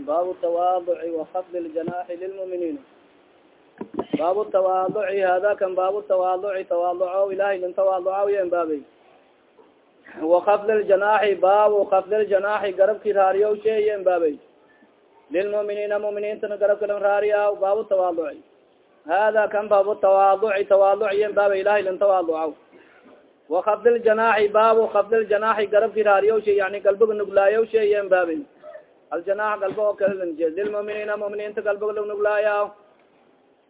bab tawaaduci wakafd ljanaxi lilmuminiin bab tawaaduci hada kan bab tawaaduci tawaaduco ilahay lin tawaaducaw yen baabay wakafd ljanaxi baabu kafd ljanaxi garabki raariyaw sheeyen baabay lilmuminiina muminiintana garabka lan raariya baabu tawaaduci hada kan baabu tawaaduci tawaaduc yen baaba ilahay lin tawaaducaw wakafd ljanaxi baabu kafd ljanaxi garabki raariyaw she yani galbiga nuglaayaw sheeyen baabay aljanax galba oo kala lilmuminiina muminiinta galbaga lag nuglaaya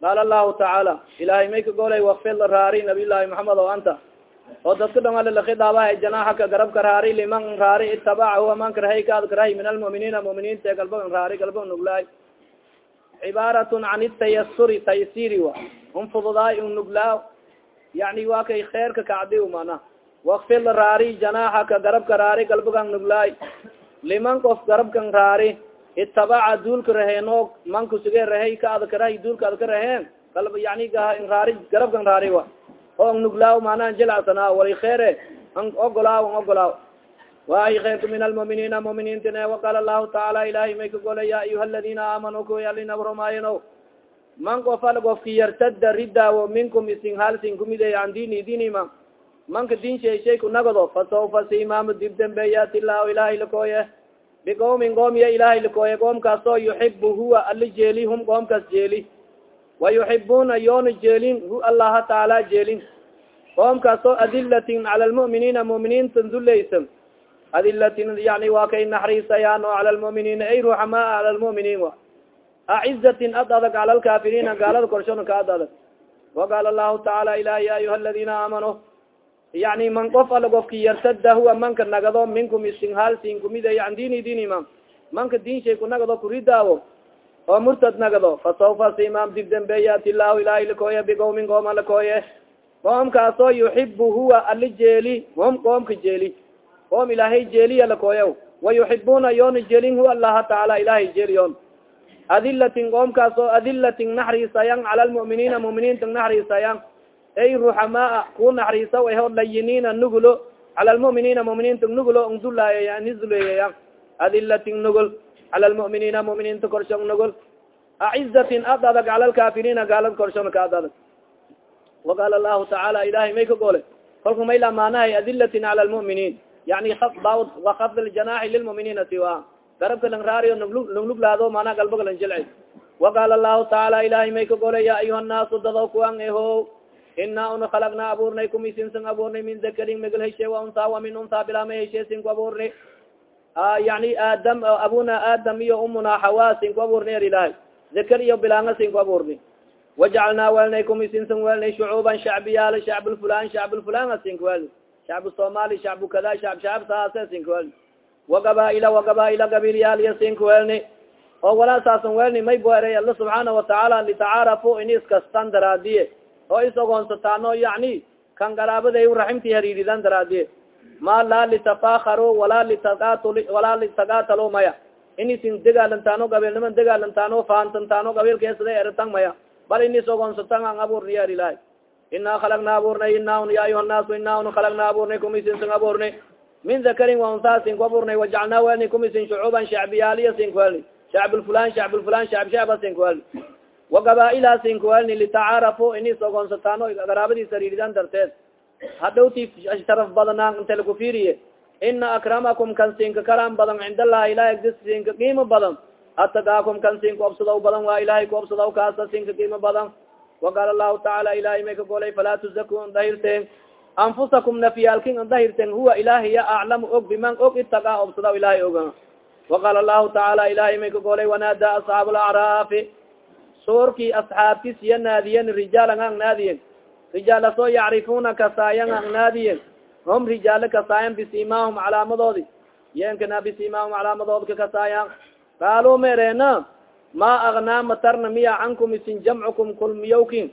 qaala lahu tacaala ilahay may ka golay wakfid raari nabiy llahi maxamed o anta oo dadka dhangalalakidaaba janaxaka garabka raari liman raari itabaca huwa man karahay kaad karahay min almuminiina muminiinta galbaga raari galbaga nuglaay cibaaratun can tayasuri taysiri wa un fududaay un nuglaa yani waa kay kheerka kacdi mana wakfid raari janaxaka garabka raari galbaga nuglaay liman qof garabkan raari itabaca duulka raheenoo manka suge rahay ka adka rahay duulka adka raheen yani raari garabkan raari wa. Oo ang nuglaaw manaa jilcsana wali kheere ang ogolaaw ang ogolaaw. Waay kheerka min almuminiina muminiintine waqaala lahu tacaala ilahay may ka golay ya ayuha aladina aamanuu kuyalinabromaayano man qof al gofki yartada ridaawo minkum isin halsin kumide an dini dinima manka din shay shay kunagado fasaufa si imaam dib dambeeyat ilah ilahay lakooye biqoomin qoom ya ilahay lakooye qoomkaasoo yuxibu huwa ali jeeli hum qoomkaas jeeli. Wa yuxibuna yoona jeelin hu allaha taala jeelin. Qoomkaasoo adilatin cala lmu'miniina mu'miniinta dulaysan adilatin yani waa kay naxriisayaan oo cala lmu'miniina ay ruxamaa cala lmu'miniin wa. Acizatin ad adag cala lkaafiriina gaalada korshona ad adag. Waqaala lahu tacaala ilah ya ayuha aladina aamanuu yani man qof ala gofki yartada huwa manka nagado minkum isin halsin kumide an dini dinima manka din shay kunagado kuridaawo. Oo murtad nagado. Fasaufa simam dib dambeeyat ilahu ilahi lakooye biqawmin qooma lakooye qoomkaasoo yuxibu huwa ali jeeli hum qoomka jeeli qoom ilaahay jeeliya lakooya wa yuxibuna yoona jeelin huwa allaha tacaala ilahay jeeliyon adilatin qoomkaasoo adilatin naxriisayan cala lmu'miniina muminiinta naxriisayan ay ruxamaa ku naxriisa aho layiniina nugulo. Cala lmu'miniina muminiinta nugulo ngdulaayaya nizuleeyaya adilatin nugul cala lmu'miniina muminiinta korshong nugul. Acizatin ad adag cala lkaafiriina gaalada korshona ka ad adag waqaala lahu tacaala ilahay may ka gole kolka may lamaanahay adilatin cala lmu'miniin yani wakafd ljanaxi lilmu'miniina siwa. Garabka lang raariyo ngluglaado mana galbaga lang jilci waqaala lahu tacaala ilahay may ka gole ya ayuha nnaasu dado kuwan eho ina una khalaqnaa abuurnay kumisinsan abuurnay min dakarin megal heshe wa unsa wa min unsa bilama heshe sin ku abuurnay yani aadam abuna aadam iyo umuna hawa sin ku abuurnay er ilahay dakar iyo bilanga sin ku abuurnay wajacalnaa welnay kumisinsan welnay shucuuban shacbiyaal shacbulfulan shacbulfulana sin ku welni shacbu somali shacbu kada shacb shacab saase sin ku welni wagabaila wagabaila gabilyaaliya sin ku welni oo walaa saasan welni may boeray alla subxaana watacaala litacaarafu in iskastan daraadiye oo is ogoonsataano yani kan garaabaday raximti hariiridan daraadiye ma laa litafakaro walaa litaqatul walaa litaqatalo maya. In isin degaalantaano gabeelniman degaalantaano fahantantaano gabeelkeesada eratan maya. Bal in is ogoonsatan an abuurniya ilahi inaa khalagna abuurnay ina un ya ayuha naasu ina un khalagna abuurnay kumisinsan abuurnay. Min dakarin waunsasin ku abuurnay wajacalnaa welni kumisin shucuuban shacbiyaaliya sin kuelni shacbulfulan shacbulfulan shacb shacba sin kuelni wagabaila sin kuelni litacaarafu inis ogoonsataano garaabadiis hariiridan darteed hadhowti sharaf badanaan inte laku fiiriye ina akramakum kan sinka karam badan cind allahi ilahi agdis sinka qiimo badan atagaakum kan sinka obsadaw badan waa ilahay ku obsadaw kaasa sinka qiimo badan waqaala lahu tacaala ilahay may ka golay falaa tuzaku ndahirten anfusakum nafyaalkin ndahirten huwa ilahiya aclamu og biman og itagaa obsadaw ilahay oga waqaala lahu tacaala ilahay may ka golay wanaada asxaab lacraafi soorkii asxaabtis iya naadiyen rijaalan ang naadiyen rijaalasoo yacrifuna kasaayan ang naadiyen hum rijaale kasaayan bisimahum calaamadoodi yenkana bisimahum calaamadood ka kasaayan qaaluu mereena ma agnaa matarna miya cankum isin jamcukum kulmiyowkin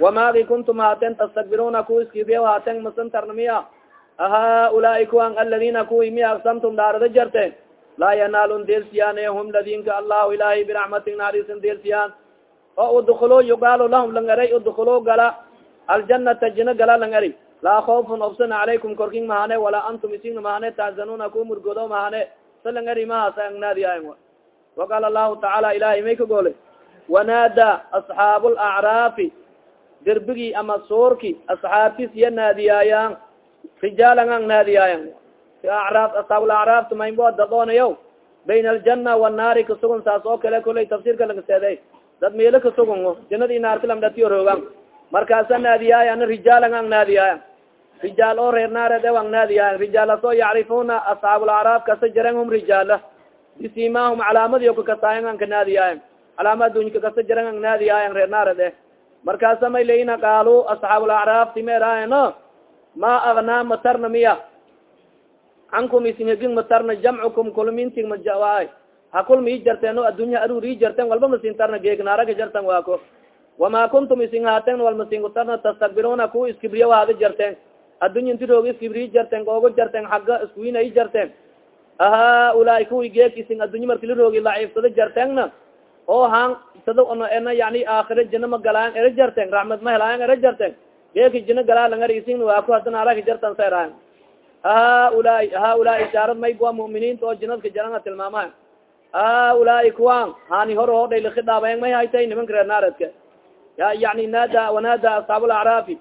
wamaagi kuntum haaten tastakbiruna ku iskibiya haaten masantarna miya. Ahaulaai kuwan aladina kuwi miya aksamtum dhaarada jarte laa yanaalun deelsiyaan hum ladinka allahu ilahay biraxmatin naarisin deelsiyaan o udkulo yugaalo lahum lang eray udkulo gala aljanata jina gala lang eri laa koofun obsana calaykum korking mahane walaa antum ising mahane tahzanuna ku murgodo mahane sa lang eri mahasa angnaadiyaang waqaala lahu tacaala ilahay may ka goolay wanaada asxaabu lacraafi derbigii ama suurki asxaabtis iya naadiyaayaan rijaalan ang naadiyaayan araaf asxaabulacraafta maynbo dadoonayo bayna aljana wanaari kasugun saas oo kale kulay tafsiirka lagaseeday dad meelo kasugun janadi naartilamdhatiyo roogan markaasa naadiyaayan rijaalan ang naadiyaayan rijaal oo reer naared ang naadiyaayan rijaalasoo yacrifuna asxaabulacraaf kasa jaren hum rijaala bisimahum calaamadiyo kakasaayan ka naadiyaayan calaama adunyka kasa jaren ang naadiyaayan reer naared eh markaasa may leina qaalu asxaabulacraafti meeraayano ma agnaa matarna miya cankum isingegin matarna jamcukum kulminting majawaay ha kulma i jarteen o addunya arur i jarteen walba masintarna geegnaaraga jartan waako wama kuntum ising haaten wal masinkutarna tastakbiruna kuwa iskibriya waada jarteen addunya inti roog iskibri i jarteen googo jarteen xagga iskuwina i jarteen ahaulaai kuwi geeg ising addunya markila roogi laciifsada jarteenna oo han sada ena yani aakhira jina ma galaan era jarteen raxmad ma helaayan era jarteen geeki jina galaa langar ising waaku hadana araka jartan saeraayan haulaai haulaai ishaarad maybua mu'miniinta oo jinadka jaranga tilmaamaha haulaai kuwan hani hor hodhay lakidaabayan may haytay nimanka reer naaredka ya yani naada wanaada asxaab lacraafi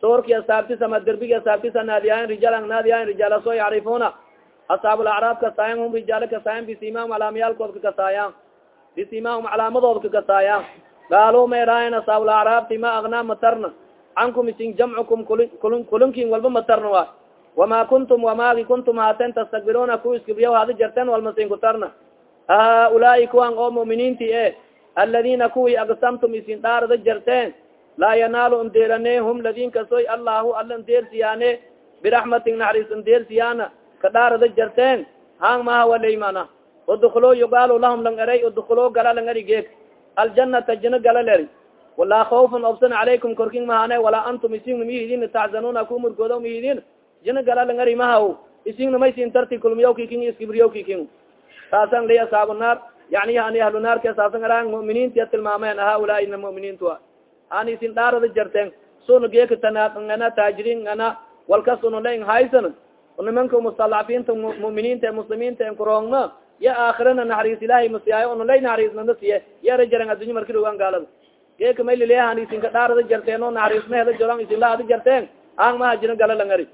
soorki asaabtis ama derbigi asaabtisa naadiyayan rijaalan naadiyayan rijaalaso yacrifuna asxaab lacraaf kasaayan hum rijaala kasaayan bisimahum calaamiyaalkood ka kasaayan bisimahum calaamadooda ka kasaayan gaalo mayraayan asxaab lacraafti ma agnaa matarna. Cankum isin jamcukum kulin kulinkin walba matarna wa. Wama kuntum wamaagi kuntum haaten tastakbiruna ku iskibriya hada jarteen walmasinkutarna haulaai kuwan oo mu'miniinti e aladina kuwii aksamtum isin dhaarada jarteen laa yanaalu ndeerane hum ladin kasoy allahu alla ndeersiyaane biraxmatin naxariis ndeersiyaana ka dhaarada jarteen hang maha walaymana uduklo yugaalo lahum lang eray uduklo gala lang eri geeg aljanata jina gala leri walaa kaufun obsan calaykum korkin mahane walaa antum isingna mihidin taxzanuna ku murgooda mihidin jina gala lang eri mahaw isingna maysin tarti kulmiyawkiking iskibriyawkiking saasan li asaabu naar yani ani ahlu naarka saasan araan mu'miniintia tilmaameen haulaai na mu'miniintua ani isin dhaarada jarteen suna geeka tanangana taajiriin ana walkas una lain haysan nimanka mustadcafiinta mu'miniinta e muslimiinta en kuroogna ya aakhirana naxariis ilaahay masiyaayo una lay naxariisnana siye yara jaran addunya marki rogaan gaalada geeka maylilhan isinka dhaarada jarteen oo naxariisma heda joran isin la ada jarteen ang maha jiran gala langari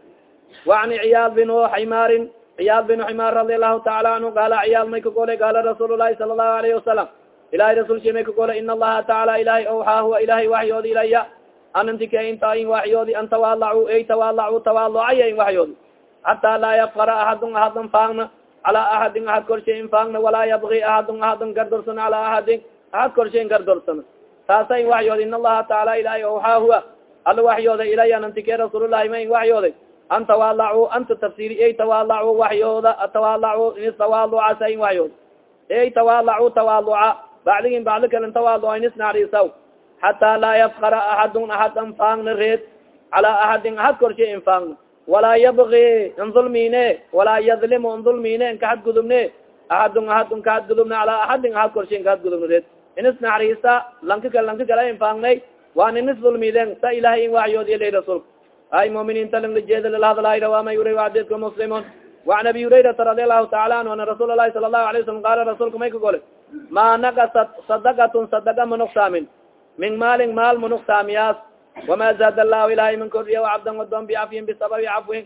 وani ciyaad bin ximaarin ciyaad bin ximaar radi alahu taala anhu gaala ciyaad may ka golay gaala rasuul lahi sala الlahu alayhi wasalam ilahay rasulki may ka golay in allaha taala ilahay awxaa huwa ilahay waxyoodi ilaya anantike inta in waxyoodi an tawaalacu ey tawaalacu tawaalucaya in waxyoodi xataa laa yafkara axadun axadan faangna cala axadin axad korshay in faangna walaa yabgi axadun axadan gardorsana cala axadin axad korshay in gardorsana taasa in waxyoodi in allaha taala ilahay awxaa huwa ala waxyooda ilaya anantike rasuululahi ma in waxyooday an tawaalacu anta tafsiri ey tawaalacu waxyooda tawaalacu inis tawaaluca sa in waxyood ey tawaalacu tawaaluca bacdigin bacdi kalen tawaaluca inis naxariisaw xataa laa yafkara axadun axad an faangna reed cala axadin axad korshay in faangna walaa yabgi ndulmine walaa yadlimu ndulmine nkahad gudubne axadun axadun kahad gudubne cala axadin axad korshay nkahad gudubne reed inis naxariisa lanka kal lanka kala in faangnay waan inis dulmiden sa ilahay in waxyoodiya lay rasuulka ay muminiinta lang lajeeda lalahadlay rawama yuray wadeedka muslimun وan abi hurayraa radi alahu taala anhu ana rasuul lahi sala lahu laه wasalam qaala rasuulka may kagole ma nagasat sadakatun sadaka manuksamin min maalin maal manuksaamiyaas wama zaad alahu ilahay man kordiya cabdan wadon bicafyin bisababi cafwin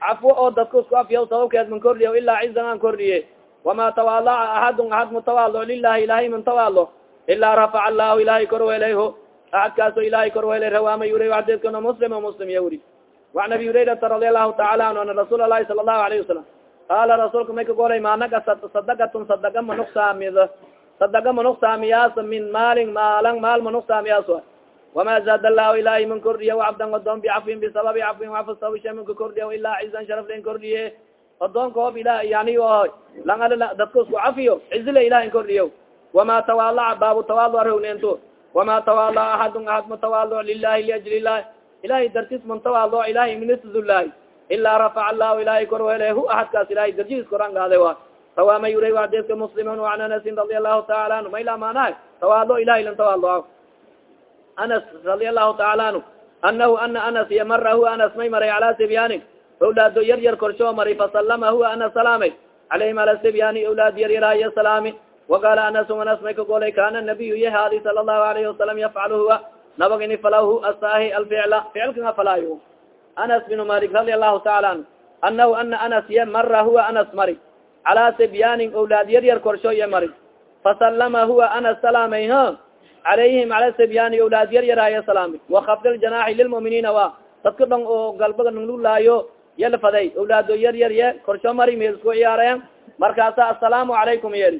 cafwo oo dadka isku afyaw sababkeed man kordiya ilaa cizan an kordiye wama tawaalaca axadun axad mutawalo lilahi ilahay man tawalo ilaa rafaca allahu ilahay korwelayho aadkaaso ilahay korwele rawaama yuri adidkana muslim muslim ya wuri وan abi hurayrata radi alahu taala anhu ana rasuul lahi sala الlahu alayه wasalam qaala rasuulka may ka golay maanaka sadakatun sadaka manuksaamid sadaka manuksaamiyaas min maalin maalan maal manuksaamiyaas wama zaad allahu ilahay man kordhiya cabdan odoon bicafwin bisababi cafwin afa sabab shay man ka kordhiya ilaa cizan sharaf len kordhiye odoonka hoob ilah yani lang dadka isku cafiyo cizile ilahin kordhiyo wama tawaalaca baabu tawaalo arhognento wama tawaala axadun axad matawaalo lilahi liajli lah ilahay dartis man tawaalo ilahay minisdullahi ilaa rafaca allahu ilahay korwele hu axadkaas ilahay darjis koran gaade wa tawaama yuray wadeska muslimun an anasin radi allahu taala anhu mayla maanaha tawaalo ilahay lan tawaalo anas radi allahu taala anhu anahu ana anas yamara huwa anas may maray cala sibyaani awlaado yar yar korshoo maray fasalama huwa anas salaamay calayhim ala sibyaani awlaad yar yaraya salaami وaqala anas anas may kagolay kana nabiy yahaadi sala الlahu alayhi wasalam yafcal huwa nabag ini falahu asahi alficla ficilka nga falaayo anas bin malik radi allahu taala anhu anahu ana anas ye mara huwa anas mari calaa sibyaanin awlaad yar yar korsho ye mari fasalama huwa anas salaamay ha calayhim cala sibyaani awlaad yar yaraaye salaamay wakafd ljanaaxi lilmu'miniina wa dadka dhong oo galbaga nglulaayo yalafaday awlaado yar yar ye korsho mari me isku ciyaareen markaasa asalaamu calaykum yeri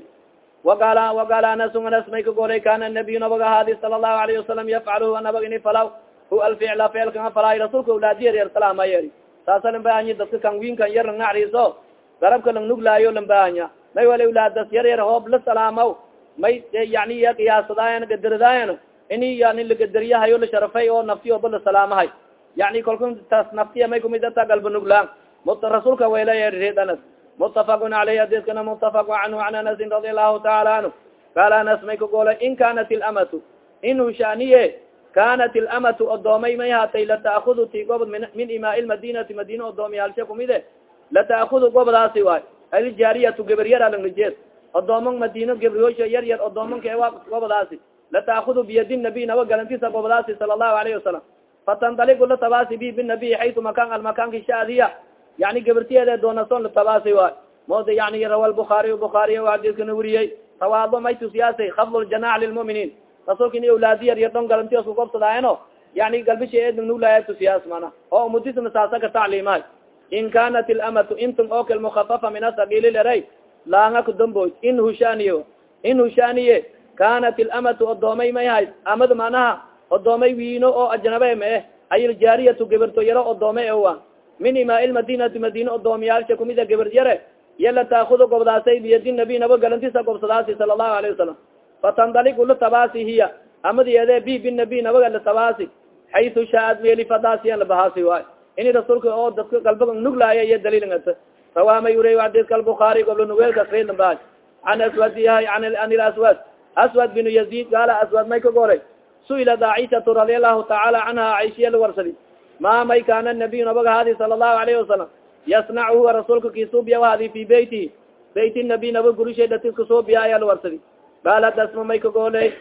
waqaala waqaala anas anas may kagolay kana nabiy nabag ahaadi sala allahu alayhi wasalam yafcalu nabag ini falaw hu alficla ficilka falaay rasuulka awlaadi yar yar salaama yeri saasa lan bahanya dadka kan wiinkan yar lang nacriiso garabka lang nuglaayo lan bahanya may wala awlaadas yar yar hoob la salaamaw may yani ya qiyaasadaayan gadaradayan ini yani lagadariyahayo la sharafay oo nafti oba la salaamahay yani kalku taas naftiya may kumid ata galba nuglaan muta rasuulka waylayerid anas mutafaqun aleyh adiskana mutafaq canhu an anasin radi allahu taala anhu. Qaala anas may kagoolay in kanat ilamatu inu shaniye kanat ilamatu odoomay may haatay lataakudu ti gobod min imaa lmadinati madina odoomiyaalshe kumide lataakudu gobdaasi waay. Aljaariyatu geberyaralangajeed odoomon madino gebriyosha yar yar odoomonka ewa gobdaasi lataakudu biyadi nabiy naba galantisa gobdaasi sala allahu alayhi wasalam fatandaligu latabaasi bi binabiy xaytu makan almakanki shaadiya yani gabartiyeede doonason latabasi waay moda yani rawa lbuaariy buaariy hadiskana weriyey tawaado may tusiyaasay khafd ljanax lilmuminiin rasuulka ini awlaadi yar yar dhon galantios kugobsadaayano yani galbisha eedngnulaya tusiyaas mana. Oo umudisna saasaka tacliimahay in kanat ilamatu intum okal mukafafa min asagili leray laanga kudamboy in hushaniye in hushaniye kanat ilamatu odoomay may hayd amad manaha odoomay wiino oo ajnabe ma eh ayiljaariyatu gabarto yaro odoome ewa min imaa lmadinati madina odoomiyaalsha kumida gabar yare yala taakudu gobdaasay biyadi nabi naba galantisa gobsadaasi sala allahu alayhi wasalam fatandaligu latabaasi hiya amadiyeede bi binabi nabaga latabaasi xaytu shaaad meeli fadaasiyan labahaasi waay ini rasuulka oo dadka galbaga nuglaaya iyo daliilngata rawaamay uriy adidka albukaari goblo nugeelka srinba an aswadiha an ilaswad aswad. Binu yazid gaala aswad may ka goray su'ilat aishatu radi allahu tacaala canha aishiya la warsadi ma may kana nabiy nabaga hadi sala allahu alayhi wasalam yasnac huwa rasuulka kisuubiya hadi fi beyti beyt nabiy naba gurishay datis suubiya ayaa la warsadi gaalat asma may kagooley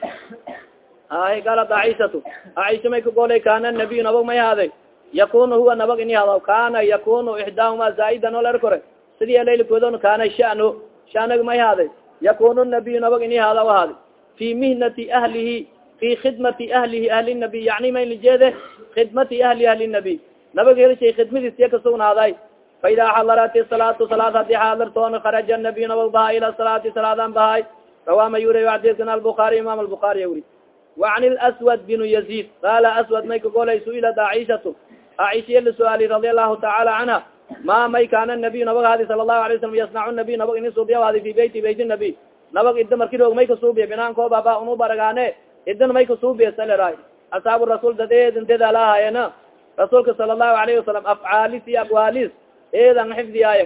ay gaalat aishatu aisha may kagooley kana nabiy nabag may haday yakunu huwa nabag ini hadaw kana yakunu ixdaahuma zaa'idan olar kore sidii alaylkoodon kana shano shanag may haday yakunu nabiy nabag ini hadaw hadi fi mihnati ahlihi fi khidmati ahlihi ahli nabiy yani may lijeede khidmati ahli ahli nabiy nabag helshay khidmadiis iya kasugnaaday faida xadarat salaatu salaad haddii xaadirtoon kharaja nabiy nabag bahay ila salaati salaadan bahay rawama yuri adiskan albukaari imam albukaari wuri وan lswad bin yazid qala aswad may kagolay suilat aishatu aishiya lasuaali radi allahu taala canha ma may kana nabiy nabag hadi sala lahu alay salam yasnac nabiy nabag ini suubiya hadi fi beyti beyt nabiy nabag ida marki roog may kasuubiya binaankoobaba unu baragaane idan may kasuubiya salera asaabu rasul dad eedin dedalahayena rasuulka sala allahu alayhi wasalam afcaalis iyo aqwaalis eedan xifdiyaaya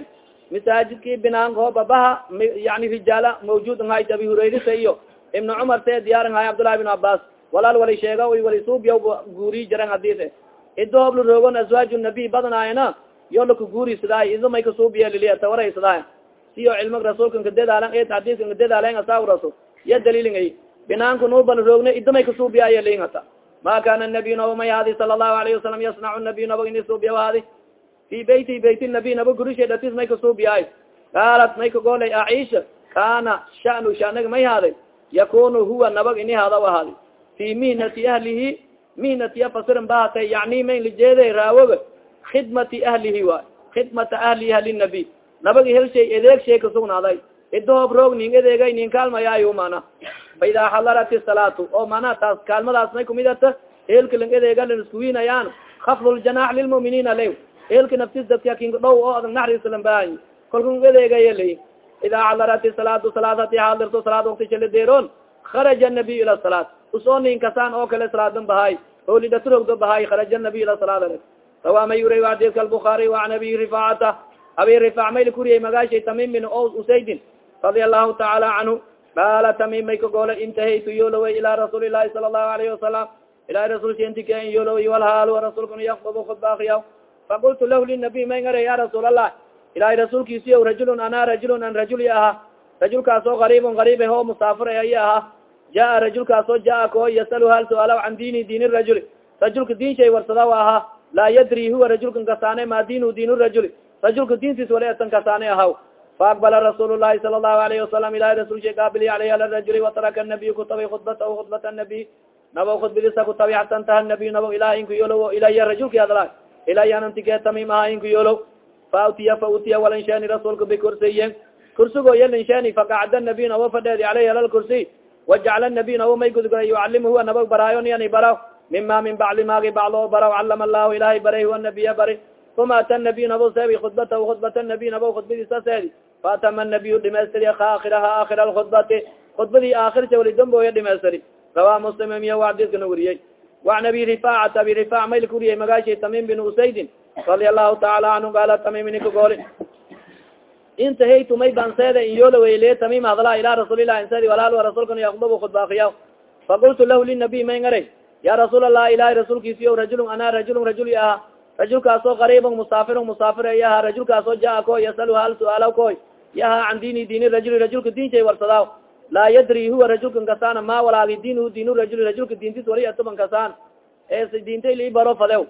masaajidki binaanko babaha yani rijaala mawjud hayt abi hurayrisa iyo ibna cumar see diyaaran hay cabdullahi bin cabas walaal wali sheega wali suubiya guuri jiran hadise ido hobla roogon aswaaju nabiy badnaayana yo laka guuri sidaay ido may kasuubiya liliya tawaray sidaay siyo cilmig rasuulka nkadedaalan et hadiska nkadedaalan asaabu rasul. Ya daliilingay binaanka nuubal roogne ido may kasuubiyaaya lingata. Ma kana nabiy naba may hadi sala allahu alayhi wasalam yasnacu nabiy naba ini suubiya hadi fi beyti beyt nabiy naba gurishe datis may kasuubiyaay qaalat may kagoolay aisha kana shanu shanaga may haaday yakunu huwa nabag ini hada ahadi fi mihnati ahlihi mihnatiya fasirin bahatay yani mayn lijeeday raawoga khidmati ahlihi wa khidmata ahlihi halinabiy nabag helshay edeeg shay kasugnaaday idahoob roog nin edeegay nin kaalmayaayo mana fa idaa xadarat salaatu oo mana taas kaalmadaas may kumid ata eelka lang edeega lan iskuwiinayaan khafduljanax lilmuminiina lew eelka naftis dadka kinka dhow oo adag naxriislan baahay kolkun edeegaya lay idaa xadarat salaatu salaad haddii xaadirto salaad wakti shaladeeroon kharaja nabiy ila salaat u soo nin oo kale salaadan bahay oo lidaturogdo bahay kharaja nabiy ila salaad rawa may uriy adidka albukaari waan abi rifacata abi rifac mayl kuriyay magaashay tamim bin o usaydin radia allahu taala canhu qaala tamim may kagoole intahaytu yooloway ilaa rasuuli lahi sala allahu alayhi wasalam ilahi rasulka intika in yooloway walhaal rasuulkuna yakdubu khudba akriya faqultu lahu linabiy may ngara ya rasuul allah ilahay rasuulkiisiyo rajulun ana rajulun an rajuli aha. Rajulkaas oo gariibun gariib ho musaafir ay ahaa jaa rajulkaas oo jaa ko yasalu hal suaala can diini diin rajuli. Rajulka diin shay warsada ahaa laa yadri huwa rajulkan kasaane ma diinu diin rajuli. Rajulka diintiis wali esan kasaane ahaw faaqbala rasuul lahi sala lahu alayhi wasalam ilahi rasul shay qaabili aleyh ala rajuli wataraka nabiy kutabay khudbatahu khudbat nabiy nabo khudbadisa kutabi hata ntaha nabiy nabo ilah inku yolo ilaya rajulki adla ilaya nantige tamim aha inku yolo fa utiya fa utiya walanshani rasuulka bikursiyen kursigo yalinshani fakacda nabiy nabo fadheedi aleyhi ala lkursiy wajacla nabiy nabo may gudgala yucalimuhu nabo baraayon yani baraw mima min bacli maagi baclo baraw calama allahu ilahay baray huwa nabiya bari uma ata nabiy nabo seebi khudbatahu khudbat nabiy nabo khudbadiisa seedi faatama nabiy dhimaystiri aakiraha aakira alkhudbati khudbadii aakirsa wali damboya dhimaystiri rawa muslim miya adidkana weriyey waan abi rifacata abi rifac mayl kuriyey magaashay tamim bin usaydin radia allahu taala canhu gaala tamim ininka gooli intahaytu may banseeda in yoola weyle tamim hadla ila rasuulilah insedi walaal rasuulkan yakdubu khudbaakiya faqultu lahu linabiy may ngaray ya rasuul allah ilahi rasuulkiisiyo rajulun ana rajulun rajul aha rajulkaasoo qariibon musaafirun musaafir yaha rajulkaasoo jaa ko yasalu hal suaala koy yaha can diini diini rajuli rajulka diinshay warsadaa laa yadri huwa rajulkan kasaan ma walaagi diinhu diin rajuli rajulka diintis wali atuban kasaan. Ee diintay lii baro fadew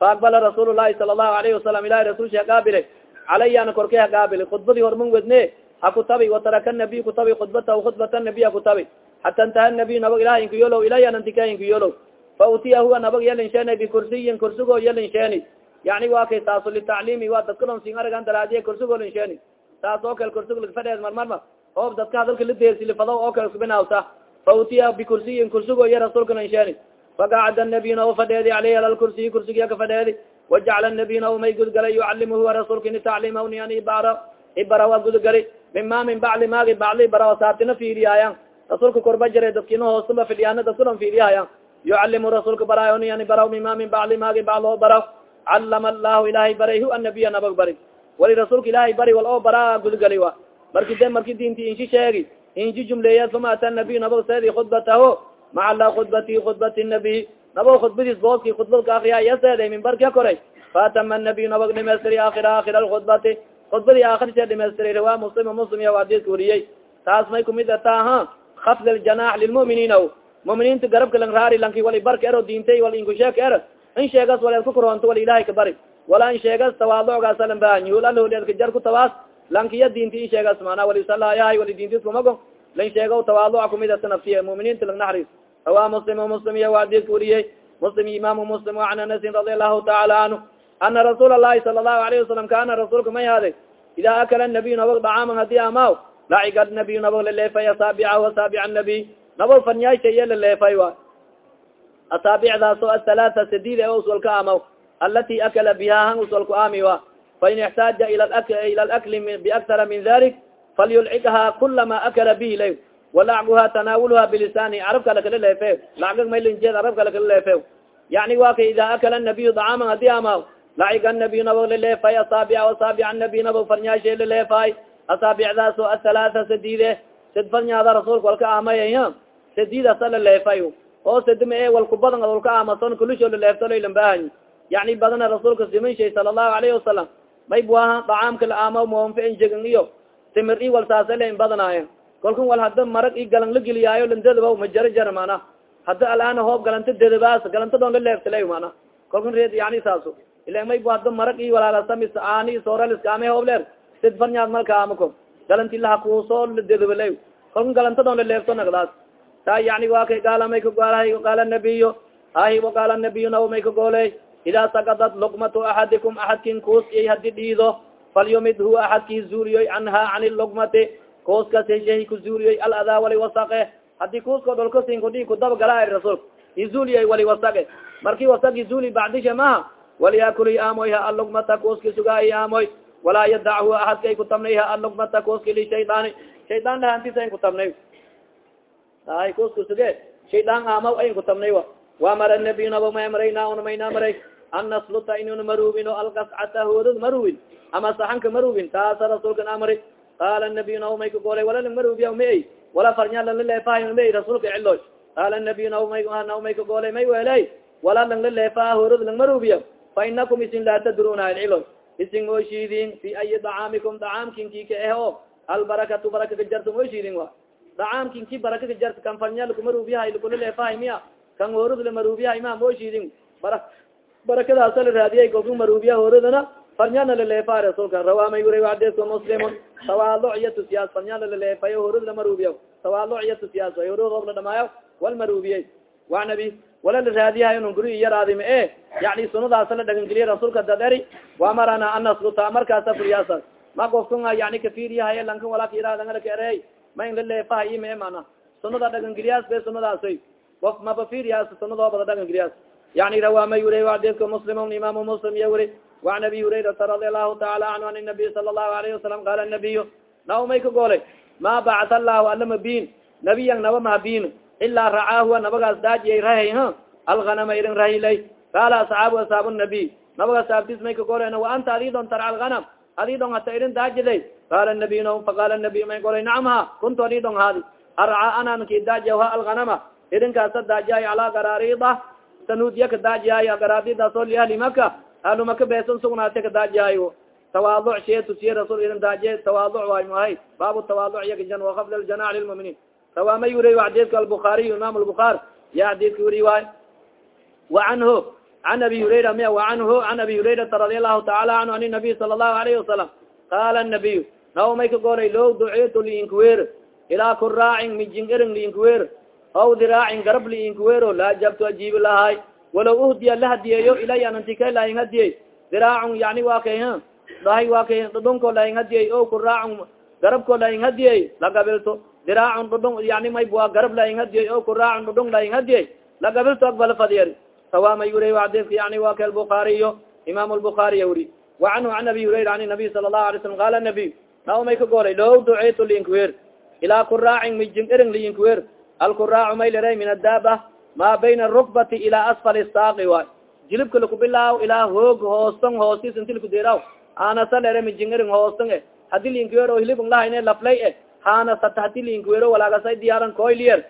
faaqbala rasuul lahi sala allahu alayhi wasalam ilahi rasulshi haqaabile calayana korkay haqaabile khudbadii horman wedne hakutabi wataraka nabiy kutabi khudbatahu khudbata nabiy hakutabi hata intaha nabiy nabag ilaha inkuyolow ilaya nantika inkuyolow fa utiya huwa nabag yalinsheena bikursiyin kursigo yalinsheeni yani wa kay taaso litacliimi wa dadkadon sin aragan daraadiye kursigo linsheeni taas oo kale kursigo lagfadheed marmarma oob dadka hadalka la deersilifado oo kale kubinawta fa utiya bikursiyin kursigo iya rasuulka linsheeni fagacada nabiy nao fadheedi aleyhi ala lkursiyi kursigiya ka fadheedi wajacala nabiy nao may gudgalay yucalimuhu rasuulka ini taclimawni an ibara ibara waa gudgali mima min bacli maagi bacli bara saatina fiiriyaayan rasuulka korba jare dadkina hoosaba fidhiyaana dadkudan fiiriyaayan yucalimu rasuulka baraayon yani baraw mima min bacli maagi bacloo baraw calama allahu ilahay baray hu annabiya nabag bari wali rasuulka ilahay bari wal oo baraa gudgali wa marki de marki dinti inshi sheegi inshi jumleeya uma ata nabiy nabag seedi khudbataho macala khudbati khudbati nabiy nabag khudbadiis booski khudbadka akriya iya seeday mimbarka koray faatama nabiy nabag dhimaystiri aakira aakira alkhudbati khudbadii aakhirse dhimaystiray riwa muslim muslim iya adiska wariyey taas may kumid ataaha khafd ljanax lilmu'miniina muminiinta garabka lang raari lanki wali barka ero diintay wal inkusheek er in sheegas wal ku kuroonto wal ilahay ka bari. Wala in sheegas tawaaducgaasa lan bahanyiul alholka jar ku tawaas. Lankiya diinti in sheegas mana wali salayahay wali diintis kumago lan sheego tawaaduca kumidata nafsiya muminiinta lang naxariis. Rawa muslim muslim iya waadiska wariyey muslim imaamu muslim an anasin radi allahu taala canhu ana rasuul allahi sala allahu alayhi wasalam kana rasuulka may haaday ida akala nabiy nabog dacaaman haddii amaaw laciga nabiy nabog laleefay asaabicahu asaabic nabiy nabog fanyaasha iya laleefay wa. Asaabicdaasoo athalaata sadid e uswalka amaw alati akala biha han uswalku ami wa. Fain ixtaaja ila alakli biaktara min dalik falyulcigha kula ma akala bihi lay walacguha tanaawulha bilisani carabka lakala leefe lacgag maylinjeed carabka lakala leefe yani wa kay ida akala nabiyu dacaaman haddii amaw laciga nabiy nabog laleefay asaabic asaabic nabiy nabog farnyaashe laleefay asaabicdaasoo athalaata sadide sad farnyaada rasuulka walka amay sadidasa laleefay oo sadima e wal kubadan adolka amason kulisho laleefto laylambahanyi yani badana rasuulka siman shay sala allahu alayhi wasalam may buaha dacaamka la ama moonfen jegan iyo timir i wal saasa lain badanaayo kolkan wal hada marag i galan la geliyaayo landadaba ma jara jara mana hada alaana hoob galanta dedabaas galanta doon laleeftalay mana kolkan reed yani saaso ila may bu hada marag i walaalasami aani sooraliskaame hoob leer sid farnyaad malka amako galanti lahakuusoo dedabala kolkan galanta doon laleefto nagdaas ta yani wa kay gaala may kagoolahay qaala nabiyo ahi waqaala nabiyu naw may kagooley idaa sakadat luqmatu axadikum axadkin kuus iyay hadi dhiido. Falyumid hu axadkii zuuriyoy canha can lugmati kuuskas heshahi kuzuuriyoy aladaa wali wasaqe. Hadii kuusko dholkasin kudhi kudaba gala rasuulka izuuliyay wali wasaqe. Marki wasaq izuuli bacdisha maha waliyakuli aamoyha alugmata kuuski sugaay aamoy. Walaa yadachu axadkay kutabnayha alugmata kuuski lishaydaani shaydaan ayn kutabnay ay kuusku suge shaydaan aamaw ayn kutabnay wa waamara nabiy nabo ma amrayna una mayna maray an nasluta inuna marubin o alkascata hoodad marubin. Ama saxanka marubin taasa rasuulkan amri qaala nabiy nabo may kagoolay wala lang marubiya may. Wala farnya lang laleefahay may rasuulka ciloy qaala nabiy nabo may nabo may kagoolay may weley wala lang laleefaha hoodad lang marubiya fa inakum isin laa tadruna ciloy isin ooshiidin fi ayi dacaamikum dacaamkin kika eh o albarakatu baraka kajarta moshidin wa dacaamkin ki baraka kajarta kan farnya lakumarubiyahay lakulaleefahay miya kan hoorud lamarubiyahay ma moshidin bara barakadaasa la raadiyay kolku marubiya hooradana farnyana laleefa rasuulka rawaamay wuri adesko muslimun. Tawaaloc iyo tusiyaas farnyana laleefayo hoorad lamarubiya tawaaloc iyo tusiyaas horod oob la dhamaayo wal marubiyay wa nabi wala la raadiyahay nun guri yaraadima e yani sunadaasa la dhagangeliya rasuulka daderi waamarana an nasluta markaasa furiyaasa ma gofkunga yani kafiriyahay lankan walaka yirahdangala ere ma man laleefaha ime mana sunada dhagangeliyaas be sunadaasay of mabafiriyaas sunadoo bada dhagangelyaas yani rawaama yuray adidka muslim imaamu muslim iya wuri waan abi hurayrata radi allahu taala anhu an nabiy sala allahu alayhi wasalam qaala nabiyu naumay ka goolay ma bacta allahu alama biin nabiyan naba mahabiin ilaa racaahuwa nabagaas daajiyay rahay ha? Alganama irin rahilay qaala asxaabu asxaabu nabiy nabaga saabtis may ka goolena wa anta adidon tarca alganam adidon hata irin daajiday qala nabiy faqala nabiy may golay nacam ha kuntu adidon haadi arca ananki daajiya ha alganama irinkaasa daajiyay calaa garaarida sanuudiya kadaajiyaay garaadidaasoo liahli maka ahlu maka beesan sugnaate kadaajiyaay tawaaduc shee tusiye rasul idin daajiye tawaaduc waay mahay baabu tawaaduc yakajan wakafd ljanac lilmuminiin rawaama yuriy xadiidka albukaariy imam lbukaar ya xadiidka wuri waay wa canhu can abi hurayra miya wa canhu can abi hurayrata radi allahu taala canhu an nabiy sala allahu alayhi wasalam qaala nabiy naw may ka goolay low ducitu liinkuwer ilaa kuraacin mijin erin liinkuwer aw diraacin garab liinkuwero laa jabtu ajiibi lahay walaw uhdiya la hadiyeeyo ilay anantika lahin hadiyey diraacun yani waa kay dahay waa kay dhudhunko lahin hadiyey o kuraacun garabko lahin hadiyey lagabilto diraacun dhudhun yani mayb waa garab lahin hadiyey o kuraacun dhudhun lahin hadiyey lagabilto agbala fadiyar. Sawaama yuri adika yani waa ka albukaariyo imam lbukaariya wuri wa canhu can abi hurayra an nabiy sala lahu alay slam qala nabiy nao may ka golay low duceytu liinkuwer ilaa kuraacin mijin ering liinkuwer alkuraacu may liray min adaaba ma bayna arukbati ilaa asfal saaqi waay. Jilibka lakubilaaw ilaa hoog hooston hoostis inti lakuderaw hanasa lere mijingiring hooston e hadi linkwero hilibng lahayne laflay e hanasata hadi linkwero walaagasay diyaaran koyliyer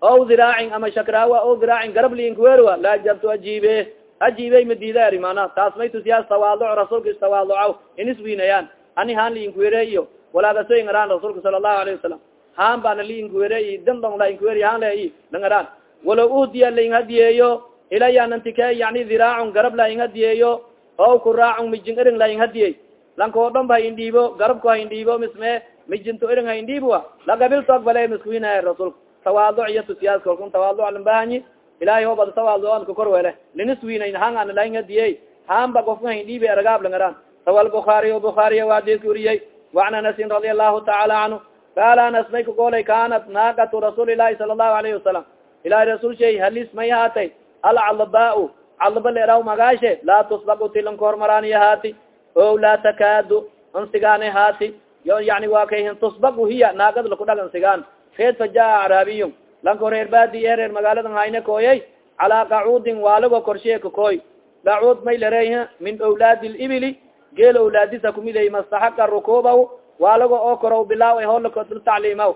o ziraacin ama shakraawa o ziraacin garab linkweroa laa jabtu ajiibe. Ajiibey madiida eri mana taas may tusiyaas tawaaduc rasuulka istawaaducaw iniswiinayaan ani haan liinkwere iyo walaagasoy ngaraan rasuulka sala allahu alayhi wasalam han bana liinkuwere dandong lainkuwer han le langaran walow uhdiya laing hadiyeeyo ilaya nantike yani dhiraacun garab laing hadiyeeyo o kuraacun mijin ering laing hadiyey lankoo dhan ba haindhiibo garabko haindhiibo misme mijinto ering haindhiibwa lagabilto agbale miskuina rasulka tawaaduc iyo tusiyaas kalkun tawaaduc lambahanyi ilahay hobada tawaaduc ka kor wele liniswiina han ana laing hadiyey hanba gofka haindhiibe eragaab langaran rawa lbukaariy bukaariya waa deedka uriyey waan anasin radia allahu taala canhu qaal anas may kagoolay kanat naaqatu rasuuli lahi sala allahu alayhi wasalam ilahi rasuul shay halis may haatay alcalba calba leeraw magaashe laa tusbagu tilan kahormaraani haati o laa takaadu ansigaane haati yani waa kay tusbagu hiya naagad lakudhag ansigaan reed fa jaa acraabiyu lanko reer baadi e reer magaaladan hayne kooyay calaa qacuudin waalago korshiye kakooy qacuud may lerey min awlaadi libili geel awlaadisa kumidey mastaxaqa rukuubaw waalago oo korow bilaaw ho latacliimaw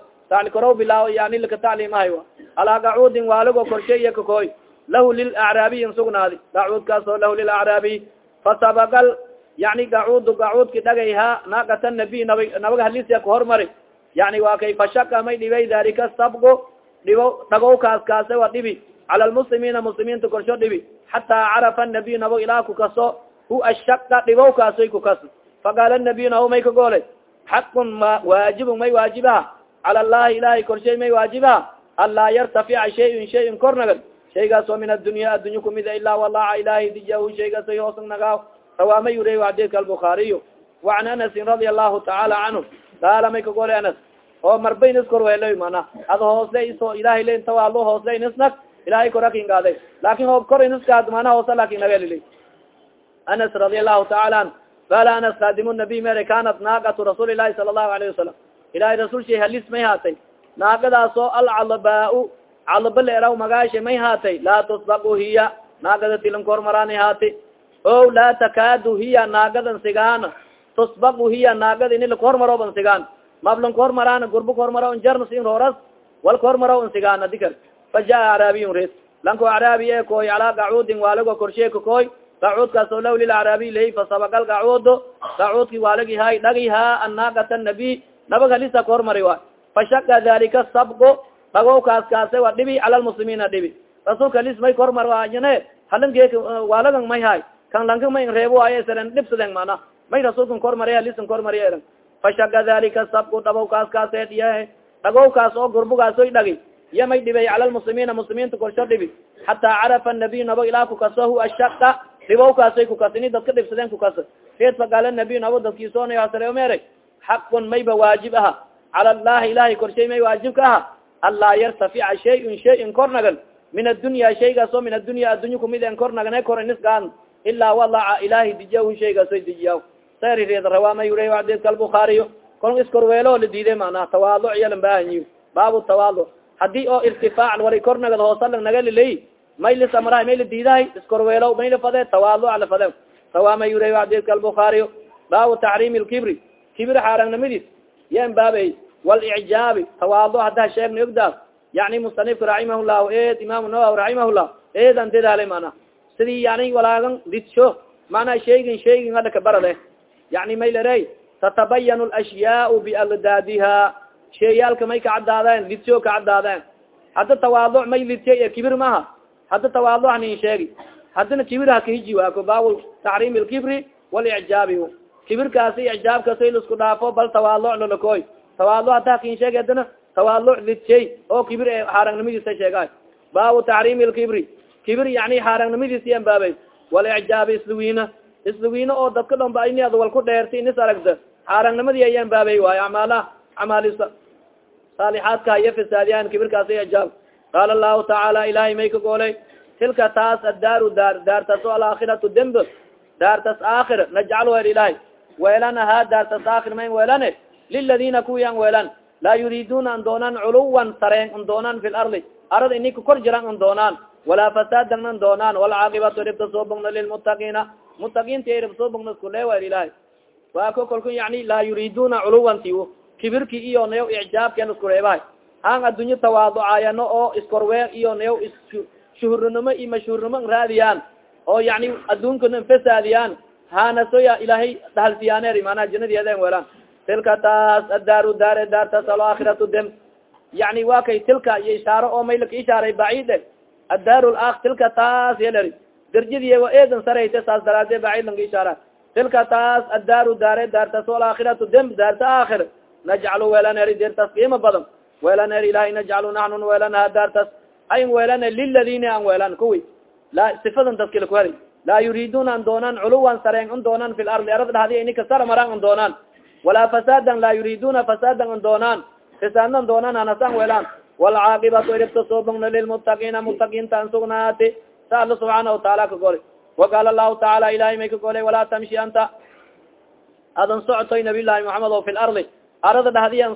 korow bilaaw yani laka tacliimahay alaa qacuudin waalago korshe iya kakooy lahu lilacraabiyin sugnaadi gacuudkaas oo lahu lilacraabiy fasabagal yani gacuudu gacuudki dhagayha naaqata nabiy naba nabaga halisia kahormari yani waa kay fashaka may dhibay dalika sabgo dhibo dhagowkaas kaase wa dhibi cala lmuslimiina muslimiinta korsho dhibi xataa carafa nabiy nabag ilaa kukaso hu ashaka dhibowkaasoy kukas faqaala nabiy naho may ka goolay xaqun ma waajibun may waajibaha cala llahi ilahay korshay may waajibaha an laa yartafica shayun shayin kor nagad shaygaas oo min addunya addunya kumida ilaa walaca ilahay dijahu shaygaasay hoosang nagaa rawaama yuriy xadiidka albukaariyu wacan anasin radia allahu tacaala canhu qaala may ka golay anas oo marba inis korweeloy mana ad hoosle iso ilahay le intawaalo hoosle inisnag ilahay korakin gaaday laakin hoob kor iniskaad mana hoose laakin nagalili anas radia allahu taala anhu qaala anas kaadimu nabiy mere kanat naaqatu rasuuli lahi sala allahu alayhi wasalam ilahay rasuul shay halis may haatay. Naagadaasoo alcalbaa calba leeraw magaasha may haatay. Laa tusbagu hiya naagada tilankormaraani haati o laa takaadu hiya naagadan sigaan. Tusbagu hiya naagada ini lakuhormaroban sigaan. Mablan kahormaraan gurba kahormaro jarnas in horas wal kahormaro n sigaan dikar fa jaa acraabiyun res lanko acraabi e koy calaa gacuudin waalago korsheeka gacuudkaas oo law lilacraabiy lahi fasabagal gacuudo gacuudki waalagi hay dhagi ha annaagata nabiy nabag halisa ka hormari waay fashaka dalika sabqu dhagow kaas kaase wa dhibi cala lmuslimiina dhibi. Rasuulka halis may ka hormar waayane halangeek waalagan may hay kan lanka may reebo waaye saren dhibsaden mana may rasuulkan ka hormariya halisan ka hormariya eran. Fashaka dalika sabqu dhagow kaas kaase dhiya dhagow kaas oo gurbugaasoy dhagi. Iya may dhibay cala lmuslimiina muslimiinta korsho dhibi. Xataa carafa nabiy nabo ilaa kukaso hu ashaka dhibow kaasay kukas ini dadka dhibsadeen kukas reed faqaala nabiy nabo dadkiisoonay hasareo meeray. Xaqun mayba waajib aha. Cala llahi ilahay korshay may waajib ka aha. Anlaa yartafica shayun shayin kor nagan. Min addunya shaygaas oo min addunya addunya kumid en kor nagane kor inisgaan ilaa walaca ilahay dijiyahu shaygaas oy dijiya sari reed rawaama yure adedka albukaariyo kon iskorweelo la diiday manaa tawaaduc iyo lambaahanyi baabu tawaaduc. Hadii oo irtifaac wali kor nagad hoosalang naga lilay may lisamarahay may la diidahay iskorweelo may la fade tawaaduc la fade rawaama yure adedka albukaariyo baabu taxriimi lkibri kibir xaaragnimadiis yan baabey walicjaabi tawaado haddaa sheegna ogdaas yani musanifka raximah llahu ed imam nawawi raximah llah eedan dadaala mana sidii yani walaagan didsho mana shaygin shaygin hadda kabarade yani may larey tatabayan lashyaau bialdaadiha sheeyaalka may kacadaadeen lidsho kacadaadeen hadda tawaaduc may lidshay kibir maha hadda tawaaduc nin sheegi. Haddina kibir hakahiji waako baaw taxriim lkibri walicjaabi kibirkaasi icjaabkasoy lasku dhaafo bal tawaaluc lalakoy tawaaluc hata hakin sheeg adina tawaaluc lidshay oo kibir xaaragnimadiisa sheegay baabu taxriim lkibri kibir yani xaaragnimadiisi an baabay walicjaabi isluwiina isluwiina oo dadka dhon ba ini ad wal ku dheerti inis aragta. Xaaragnimadi ayaan baabay waayo amaalaha amaali saalixaadka iyo fisaadiyan kibirkaasi icjaab qaala lahu tacaala ilahay may ka goolay tilka taas addaaru daar daartaas o alaakhiratu demb daartas aakhir najcal wel ilahay weelan ahaa daartas aakhir mayn weelane liladina kuwi an weelan laa yuriduna an doonaan culuwan sareen an doonaan fi lardi arad ini ka kor jiran an doonaan walaa fasaadan an doonaan walcaaqibatu ribta soo bogna lilmutaqiina mutaqiinta rib soo bogna iskule wel ilahay waa ko kolku yani laa yuriduna culuwan ti kibirki iyo nayaw icjaabken isku han addunyo tawaaducaayano oo iskorwee iyo nayaw isshuhurnimo iyo mashhuurnimo n raadiyaan oo yani adduunkana fasaadiyaan hanasoya ilaahay dhahalsiyaaneer manaa janadieden welaan tilka taas addaaru daare daartaas alaakhiratu dem. Yani wa kay tilka iyo ishaaro oo may laka ishaaray baciide addaaru laak tilka taas yeleri darjadiye wa eedan sarayte saas daraade bacid langa ishaara tilka taas addaaru daare daartaas alaakhiratu dem daarta aakhir najcalu weelaneer deertaas qiima badan weelaneer ilahay najcalu naxnun weelanaha daartaas ayn weelane liladina an weelan kuwi. La sifadan dadkila ku heli laa yuriduna an doonaan culuwan sareen an doonaan fi lardi arad dhahdi inika sara maraan an doonaan. Walaa fasaadan laa yuriduna fasaadan an doonaan. Fisaadna an doonaan hanasan weelaan. Walcaaqibatu iribta soobogna lilmutaqiina mutaqiinta an sugnaati sa alla subxaana wataala ka goli waqaala lahu tacaala ilahay may ka golay walaa tamshi anta. Adan socotoy nabiy llahi muxamed o fi lardi arada dhahdiya an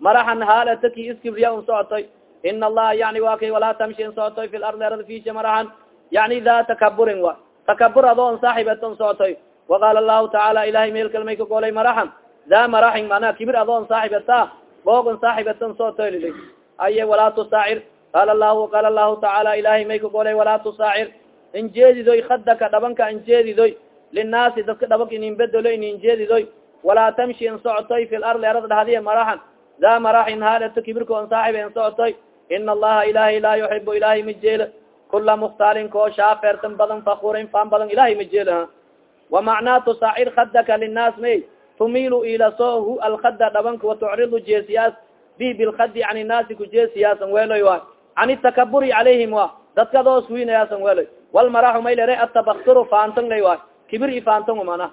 maraxan haalataki iskibriya an socotoy ina allaha yani wa kay walaa tamshi an socotoy fi lardi arada fisha maraxan yani da takaburin wa. Takabur adoo an saaxibeto an socotoy waqaala lahu tacaala ilahay meel kalmay ka golay maraxan da maraxin manaa kibir adoo an saaxibeta boog an saaxibeto an socotoy lili. Aye walaa tusaacir qaala lahu qaala lahu tacaala ilahay may ka golay walaa tusaacir injeedidoy hadaka dhabanka injeedidoy linaasi dadka dhabak inin bedelo inin jeedidoy walaa tamshi an socotoy fi lardi arada dhahdiya maraxan da maraxin haaleto kibirko an saaxibe an socotoy ina allaha ilahay laa yuxibu ilahay majeel kula muktaalin koo shaafeertan badan fakurin faan badan ilahay majeel wamacnaa tusaacir hadaka linaas may tumilu ilaso hu alkhada dhabanka watucridu jeesiyaas. Bi bilkadi can inaasi kujeesiyaasan weeloy wa. Can itakaburi calayhim wa. Dadka adoos wiinayaasan weeloy. Walmaraxu may lere atabakturu faantan lay waay kibir i faantan mana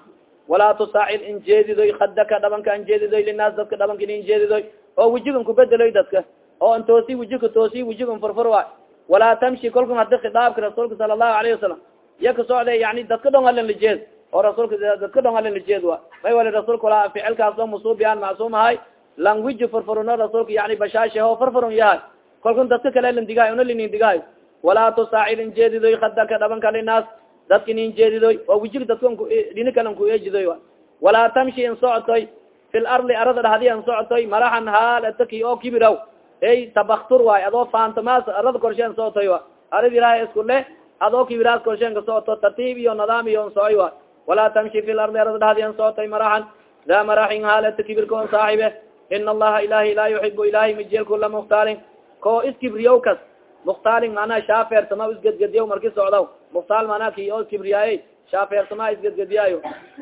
walaa tusaacir injeedidoy hadaka dhabanka injeedidoy linaas dadka dhabanka in injeedidoy oo wejigan kubedeloy dadka oo an toosi wejika toosi wejigan furfur waay walaa tamshi kolkan hadi khidaabka rasuulka sala allahu alayhi wasalam iya ka socda yani dadka dhong halin lijeed oo rasuulka dadka dhong halin lijeed wa may wali rasuulka walaa ficilkaas oo musuubiyaan macsuum ahay langwiji furfuruno rasuulka yani bashaasheho furfurun yahay kolkan dadka kale lin digahay una linin digahay walaa tusaacir injeedidoy hadaka dhabanka linaas dadka inin jeedidoy oo wijig dadkan dhini kalan ku a walaa tamshi in socotoy fi lardi arada dhahdi an socotoy maraxan haal ataki oo kibiraw ey tabaktur waay adoo faantamaas arada korsheen socotoy a arid ilahay isku le adoo kibiraas korsheen ka socoto tartiib iyo nidaam iyo n socoy wa. Walaa tamshi fi lardi arada dhahdi an socotoy maraxan daa maraxin haal ata kibirka on saaxibe. Ina allaha ilahi laa yuxibu ilahi mijel kula muktaalin ko iskibriyow kas muktaalin manaa shaafeersama isgedgediya marki socdaw muktaal manaa ki o kibriyaaye shaafeersama isgedgediyaayo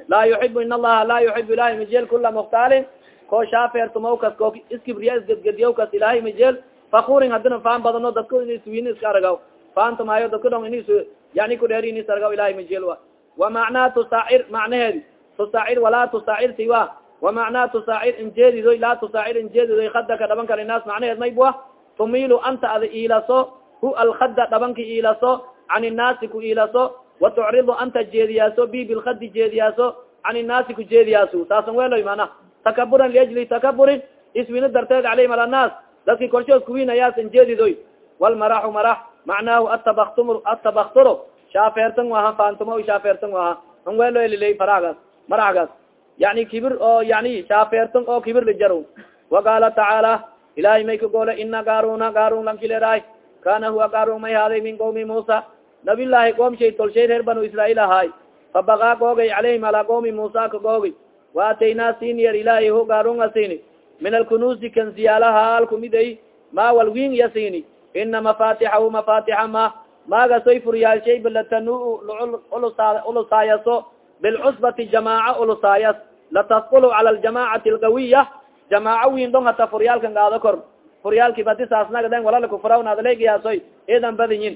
laa yuxibu in allaha laa yuxibu ilahi mijel kula muktaalin ko shaafeertumaw kas ko iskibriya isgedgediyaw kas ilahi mijel fakurin hadina faan badano dadka iniswin iska argaw faantamaayo dadka dhong inis yani kudheer inis argaw ilahi mijel wa wa macnaa tusaacir macnaheedi tusaacir walaa tusaacir siwa wa macnaa tusaacir injeedidoy laa tusaacir injeedidoy khadaka dhabanka linaas macnaheed maybua tumiilu anta ada iilaso hu alkhada dhabanka iilaso can innaasi ku iilaso wa tucridu anta jeediyaaso bi bilkadi jeediyaaso can innaasi ku jeediyaaso saasan weeloy mana takaburan liajli takaburin iswina darteed calayhim ala annaas dadki korshood kuwinayaas injeedidoy walmaraxu marax macnaahu atabaktum atabakturo shaafeertan waha faantuma shaafeertan waha an weelo eliley faragaas maraxgaas yani kibir oo yani shaafeertan oo kibir lijaro waqaala tacaala ilahay may ka goole ina garuna garun lankileeraay kana huwa garun may haaday min qawmi muusa. Nabillaahi qoom shay tolshay reer banu israail ahaay fabagaa googay calayhim alaa qawmi muusa ka googay. Waataynaa siniyar ilahay ho garunga sini min alkunuusi kansiyaalaha alkumiday ma walwin ya sini ina mafatixahu mafatixa ma. Maagasoy furyaalshay balatanu ulusaayaso bilcusbati jamaaca ulusaayas latasqulu cala aljamacati alqawiya jamaaca wiin dhong hata furyaalkan gaado kor furyaalki badi saasnagden walalakufurawnadaleegiyaasoy eedan badinyin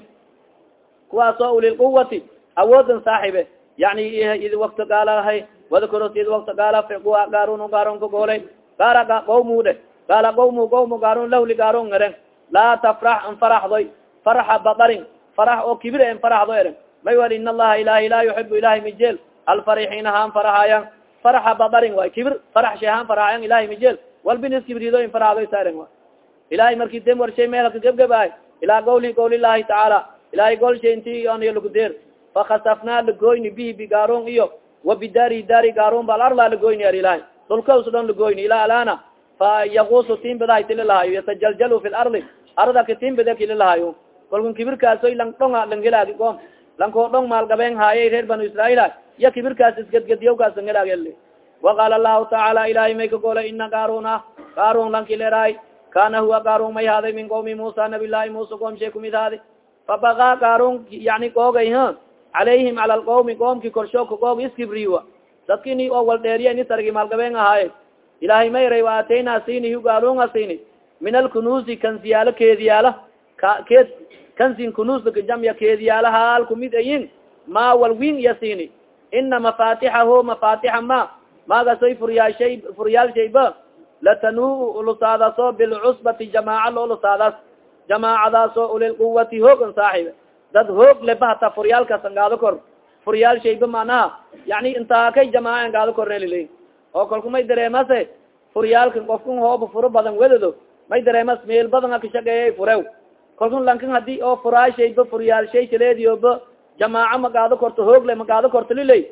kuwaasoo ulilquwati awoodan saaxibe yani id wakti gaalahay wadkuros id wakti gaala gaarun gaaron ka goolay gaara qawmu dhe gaala qawmu qawmu gaarun lahli ngaren laa tafrax an faraxdoy farxa badarin farax oo kibir en faraxdo eren may wal in allaha ilahi laa yuxibu ilahi mijel alfarixiin ahaan farahayan farxa badarin way kibir farax shay ahaan farahayan ilahi mijel walbinis kibrido in faraxdo saaren wa ilahay marki dem warshay meelka gebgebaay ilaa gawli gawli lahi tacaala ilahay golshay inti on lagudeer fakasafnaa lagoyni bihi bigaaron iyo wa bidaari daari gaaron bal arlaa lagoyni ar ilahay dhulka us dhon lagoyni ilaa alana fa yakusu timbadahay tililahayo yatajaljalu fi lardi arda ka timbada kililahayo kalkun kibirkaasoy lang dhonga langelagi kom lankoo dhong maalgabeen haayay reer banu israail iya kibirkaas isgedgediyawkaas langelagel waqaala lahu tacaala ilahay may ka gola ina gaarun ah gaarun lankileeraay kana huwa gaarun may haaday min qawmi musa nabilahi musa qoomshay kumid haadi fabagaa gaarun yani googay ha calayhim cala lqawmi qoomki korshooka goog iskibriwa dadkini oo wal dheeriya ini sargi maalgabeen ahaaye. Ilahay mayray wa atayna sini hu sini min alkunuusi kansiyaalo keediyaala keed kansin kunuuslakajamya keediyaala haal kumid ayin ma walwin iya sini ina mafatixaho mafatixa ma magasoy furyaashay furyaalshayba latanu ulusaadaso bilcusbati jamaaca lo ulusaadas jamaacadaasoo ulilquwati hoogan saaxibe dad hoog leba hata furyaalkaas an gaado kor. Furyaal shayba manaha yani intaa kay jamaaca gaado kornelile oo kalku may dareemase furyaalkan qofkan hooba furo badan wedado may dareemas meel badan a kashaqeeyay furew kalkun lankan haddii oo furaashayba furyaal shay kaleediyoba jamaaca ma gaado korto hoogle ma gaado korto liley.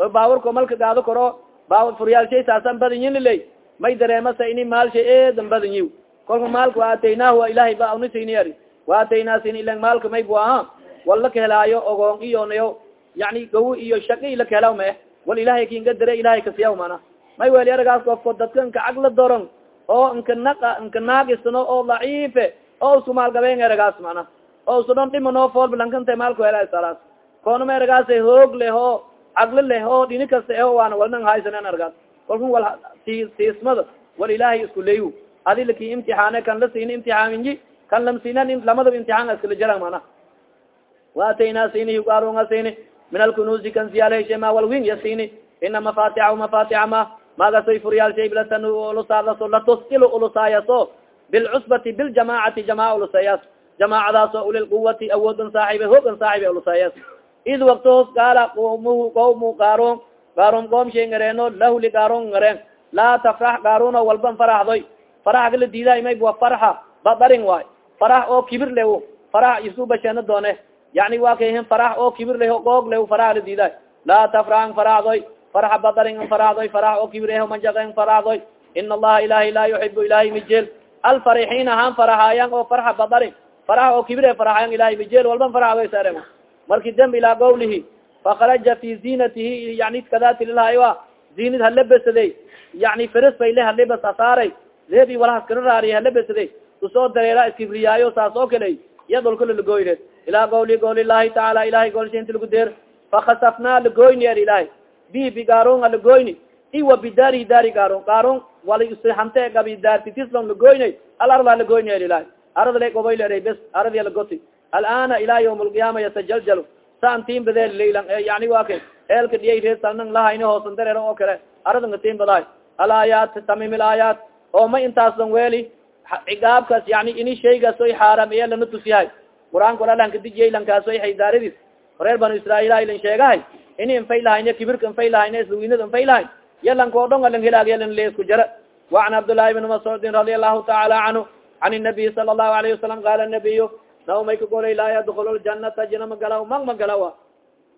Oo baawarko malka gaado koro baawa furyaal shay saasan badinyin liley. May dareemasa ini maal shay eedan badinyi kolka maalka waataynaahu ilahay ba unisini ari. Waataynaa sin ilan maalka may bu aha. Wal la kahelaayo ogoon iyonayo yani gawo iyo shaqi la kahelaw ma eh wal ilahay kinga dare ilahay kasiyaw mana. May weli aragaas ofko dadka nka cagla doron oo nka naqa nka naagisano oo daciife oo isku maalgabeen eragaas mana. Oo isu dhon dhimano foolba lankanta maalku hela salaas koonama eragaasa hoog leh oo caglo leh oo dhini kasta eho waana walnan haysanen argaas kolkun wal siismada wal ilahay isku leeyu adi laki imtixaane kan la siini imtixaaminyi kan lam siinan lamadaba imtixaan iskala jaran mana. Waataynaa sini yugaarunga sini min alkunuusi kan siyaalheshe ma walwin ya sini. Ina mafatixahu mafatixa ma magasoy furyaalshay bilatan ulusaadaso latusil ulusaayaso bilcusbati biljamacati jamaca ulusayaas jamaacadaasoo ulilquwati awoodan saaxibe hoogan saaxibe ulusayaas id waktoos gaala qmuhu qawmu gaaron gaaron qoomshay ngareeno lahli gaaron ngareen laa tafrax gaaruno walban faraxdoy farax gala diidaay mayb wa farxa badarin waay farax oo kibir le farax isu basheeno doone yani wa kayhin farax oo kibir leh goog le farax la diidaay laa tafraxan faraxdoy farxa badarin an faraxdoy farax oo kibir eh manjaqen faraxdoy ina allaha ilahi laa yuxibu ilahi mijel alfarixiin ahaan faraxaayan oo farxa badarin farax oo kibir faraxayan ilahi mijel walban faraxdoy sare marki demb ilaa qawlihi fakaraja fi zinatihi yani kadati lilahay wa zinid halebesade yani feres bay le halebas asaaray kala raariya halabesade u soo dareera iskibriyaayo saas oo kale iya dhulka lalagoyne ilaa gawli gawli lahi tacaala ilahay golsha inti lagu deer fakasafnaa lagoyni er ilahay bi bigaarun alagoyni iwa bidaari daari gaarun gaarun wala hante gabi daartitislan lagoyne alarda lagoyni er ilahay arad la gobayl eray bes aradi lagoti alana ila ywm lqiyaama yatajaljal saan tin bade laylan yani wa ka eelka dhiyay reesanan lahayni hoosan dareer oo kale aradanga tin baday alaayaat tamim ilaayaat oo ma intaasan weeli cigaabkaas yani ini shaygaas oy xaaram iya lana tusiyahay qur'aanka olalanka dijiyay lankaas oy haydaaradis reer banu israail ilan sheegahay ini infay lahayne kibirka infay lahayne isluwinada infay lahay ya lanka o dhon alan helaag yalan leesku jara. Wacan cabdullaahi bni mascuudin radia allahu taala canhu can nabiy sala allahu alayhi wasalam qaala nabiyu naw may ka golay laa yadkulu ljanata jina magalaw mang magalawa?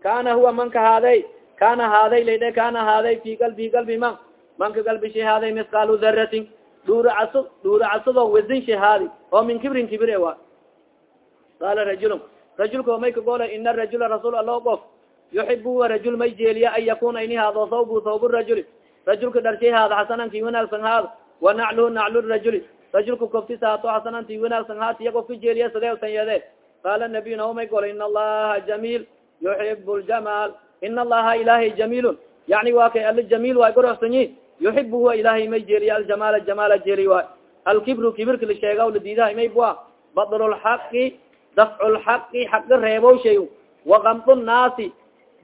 Kana huwa manka haaday kana haaday laydhe kana haaday fi galbi galbi man manka galbi shay haaday misqaalu daratin dhuura casud dhuura casado wazin shay haadi oo min kibrin kibir e wa qaala rajulun rajulka may ka golay ina rajula rasuul alao qof yuxibu rajul may jeeliya an yakuna ini haado thawbu thawb rajuli rajulka dharshay haada xasananki wanaagsan haado wa nacluhu naclu rajuli rajulka koftis haato xasananti wanaagsan haati iya qofka jeeliya sadee tan yeede qaala nabiy naomay golay in allaha jamiil yuxib ljamaal in allaha ilahay jamiilun yani wa kay ali jamiil waay goroxsanyi yuxib huwa ilahay may jeeliya aljamaala jamaala jeeli waay alkibru kibirka la sheega la diidahay may bua badl lxaqi dafcu lxaqi xaqa reebow shay wakamdu nnaasi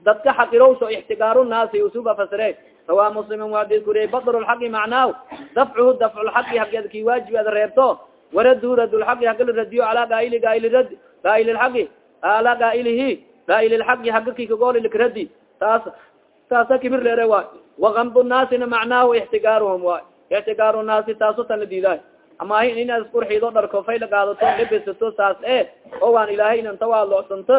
dadka xaqirowsho ixtigaaru naasi usuba fasire rawa muslim waadid kuriye badr lxaqi macnaahu dafcuhu dafcu lxaqi hageed ki waajib ada reebto waradu rad lxaqi haga la radiyo calaa gaaili gaaili rad gaaili lxaqi ala gaailihi gaaili lxaqi haga ki kagooli likradi taas taasa kibir leere waay. Wakamdu naasina macnaahu ixtigaaruhum waay. Ixtigaaru naasi taasu tan la diidaay ama hi inaad isqurxido dharko fay la qaadato labesato saas e o waan ilaahay inanta waa locsanto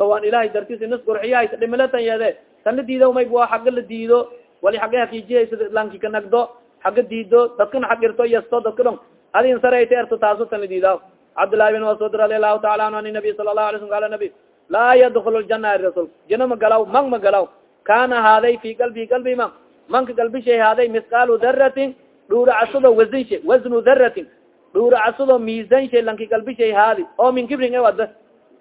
o waan ilahay dartis inas qurxiya dhimilatan yeede tan la diido may waa xagga la diido. Wali xagga hakijiyaysa lanki ka nagdo xagga diido dadkana xagirto yasto dadka dhon adin sarayta erto taaso tan la diida cabdullahi bin masud radi allahu taala anhu an nabi sala lahu alay slm qala nabi laa yadkul ljana rasul jina ma galaw mang ma galaw. Kana haaday fi qalbi qalbi man manka galbi shay haaday misqaalu daratin dhuura casado wazinshe wasnu daratin dhuura casado miisanshe lanki galbi shay haadi. Oo min kibrin e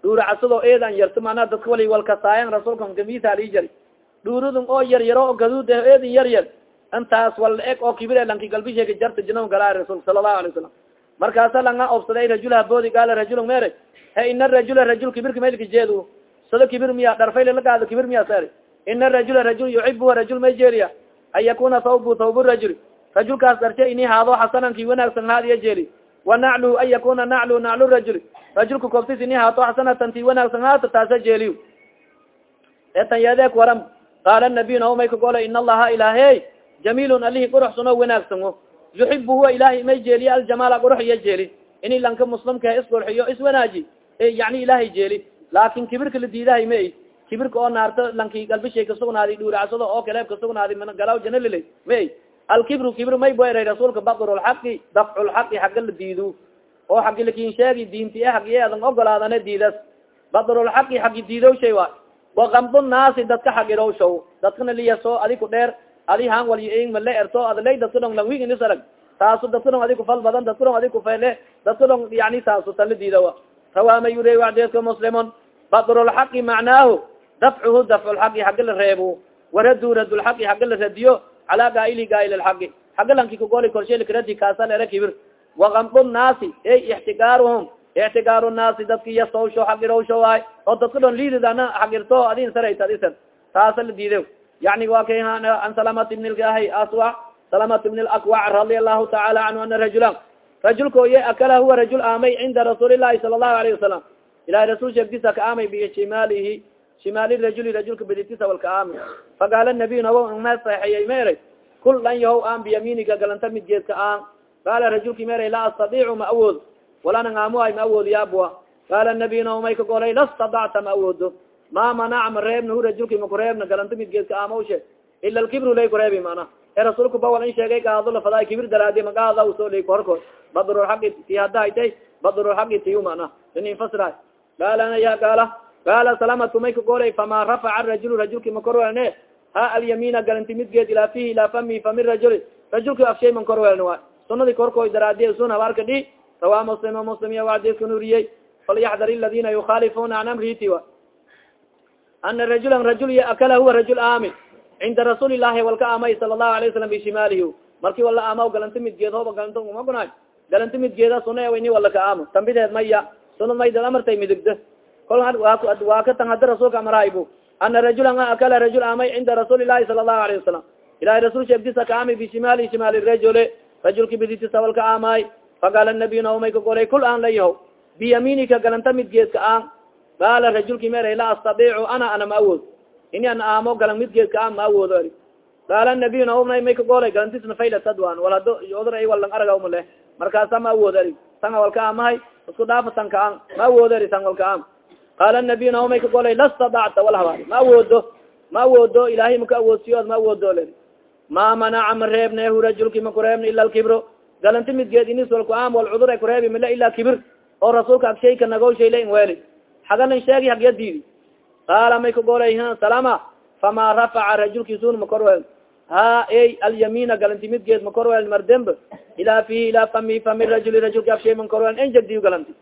dhuura casado eedan yarto manaa dadka wali walkasaayan rasuulka kamisaali jari. Dhuuradun oo yar yaro gaduud eh eedin yar yar. Intaas wala eg oo kibir lanki galbi shayka jarta jina galaa rasulka sala allahu alay wasalam markaasa langa obsaday rajulha boodi gaala rajulun mere he ina rajula rajul kibirka maylka jeed sado kibir miya dharfayla lagaado kibir miya sar ina rajula rajul yuxibuha rajul may jeeliya an yakuna thawbu thawbu rajuli. Rajulkaas dharshe ini haado xasananki wanaagsan haadiya jeeli wa nacluhu an yakuna naclu naclu rajuli rajulka koftis ini haato xasanatan ti wanaagsan haato taasa jeeliy etan yeedeek waram qaala nabiy naomay kagola in allaha ilaahey jamiilun alihi quruxsuno wanaagsan o yuxibu huwa ilahay may jeeliya aljamaala qurux iya jeeli ini lanka muslimka isqurxiyo iswanaaji yani ilahay jeeli laakin kibirka la diidahay ma kibirka oo naarto lanki galbishay kasugnaadi dhuuracsado oo kaleeb kasugnaadi galaw janalile ma alkibru kibr may boeray rasuulka bakr lxaqi dafcu lxaqi xagga la diidu. Oo xagi laakiin sheegi diinti e xagiye adan ogolaadane diidas. Badrulxaqi xagi diidow shay wa. Wakamdu naasi dadka xagirow shaw dadkana liyaso adi ku dheer adi han walyin male erto adlay dadka dhong langwig inisarag taasu dadka dhong adi kufal badan dadka dhong adi kufele dadka dhong yani taasu tala diidawa rawaama yure wadeedka muslimun. Badrulxaqi macnaahu dafcuhu dafcu lxaqi xagga la reebo waradu radulxaqi xagga la radiyo cala gaaili gaail lxaqi xagga lanki kagoli korshelkradi kaasa lera kibir wakamdu naasi. Ey ixtigaaruhum ixtigaaru naasi dadki yasawsho xagirowsho waay. Oo dadka dhon liididana xagirto adin sarayt adisan. Taasa la diido yani wa kay an salamat ibn lgahay aswa. Salamat ibn lakwac radi allahu taala canhu ana rajulan. Rajulka akala huwa rajul aamay cinda rasuuli llahi sala allahu alayhi wasalam ilahi rasul sheegtisa ka aamay bishimalihi shimaali rajuli rajulka biditisa walka aami faqaala nabiy nawo ma saxeeyey ma eray kul lan yahow aan biyamiiniga galanta midgeedka aan qaala rajulki ma eray laa astadiicu ma awood walana ngaamuhay ma awood yaabua qaala nabiy nawo may ka golay lastadacta ma awoodo ma manac ma reebna hu rajulki makureebna galanta midgeedka aamawshe ila lkibru lay kureebi mana e rasuulka bawal in sheegay gaado lafadaa kibir daraadi magaada u soo lay korko badrulxaqi ti hadahaytay badrulxaqi tiyu mana ini fasira qaala ya gaala qaala salamatu may ka golay fama rafaca rajul rajulki makorwelne ha alyamiina galanti midgeed ilaa fihi ilaa fami fami rajuli. Rajulki afshay man korwelne wa. Sunadi korkoy daraadiya sun habaarka dhi. Rawaa muslim muslim iya adidka nuriyey falyaxdar aladina yukhalifuna an amriti wa. Ana rajulan rajul akala huwa rajul aami. Cinda rasuuli ilahi walka amay sala allahu alay wasalam bishimaalihi marki wala amaw galanti midgeed hooba galanto uma gunaay. Galanti midgeeda suna wayni wala ka aamo tambideed maya. Sunad maydad amartay midigda kol waa ka tan hada rasuulka amaraybu ana rajulan akala rajul amay cinda rasuuli ilahi sala allahu alayhi wasalam ilahi rasul sheegtisa ka aami bishimaali shimaali rajule. Rajulki biditisa walka aamay faqaala nabiy naumay ka golay kul aan layaho biyamiinika galanta midgeedka aan. Qaala rajulki mer la astadiicu ana ana ma awood. Ini an aamo galan midgeedka aan ma awoodo eri qaala nabiy naumna may ka galantisna faylatadwan wal hado odr walang araga umale markaasa ma awoodo eri tanga walka aamahay isku dhaafa tanka aan. Ma awoodo eri tan walka qaala nabiy naumay ka golay lastadacta wal habaari ma awoodo ma awoodo ilahay maka awoodsiyo ma awoodo leri ma manaca ma reebnehu rajulki ma kureebna ila lkibro galanti midgeed inis walku aam wal cudur ay kureebi mila ila kibir oo rasuulka ag shayka nago shayle in weeli hagalan sheegi hagya diidi qaala may ka golay salama fama rafaca rajulkisun ma korweel ha ey alyamina galanti midgeed ma korweel mardemb ilaa fihi ilaa fami fami rajuli rajulka afshay man korweel enjegdiyo galanti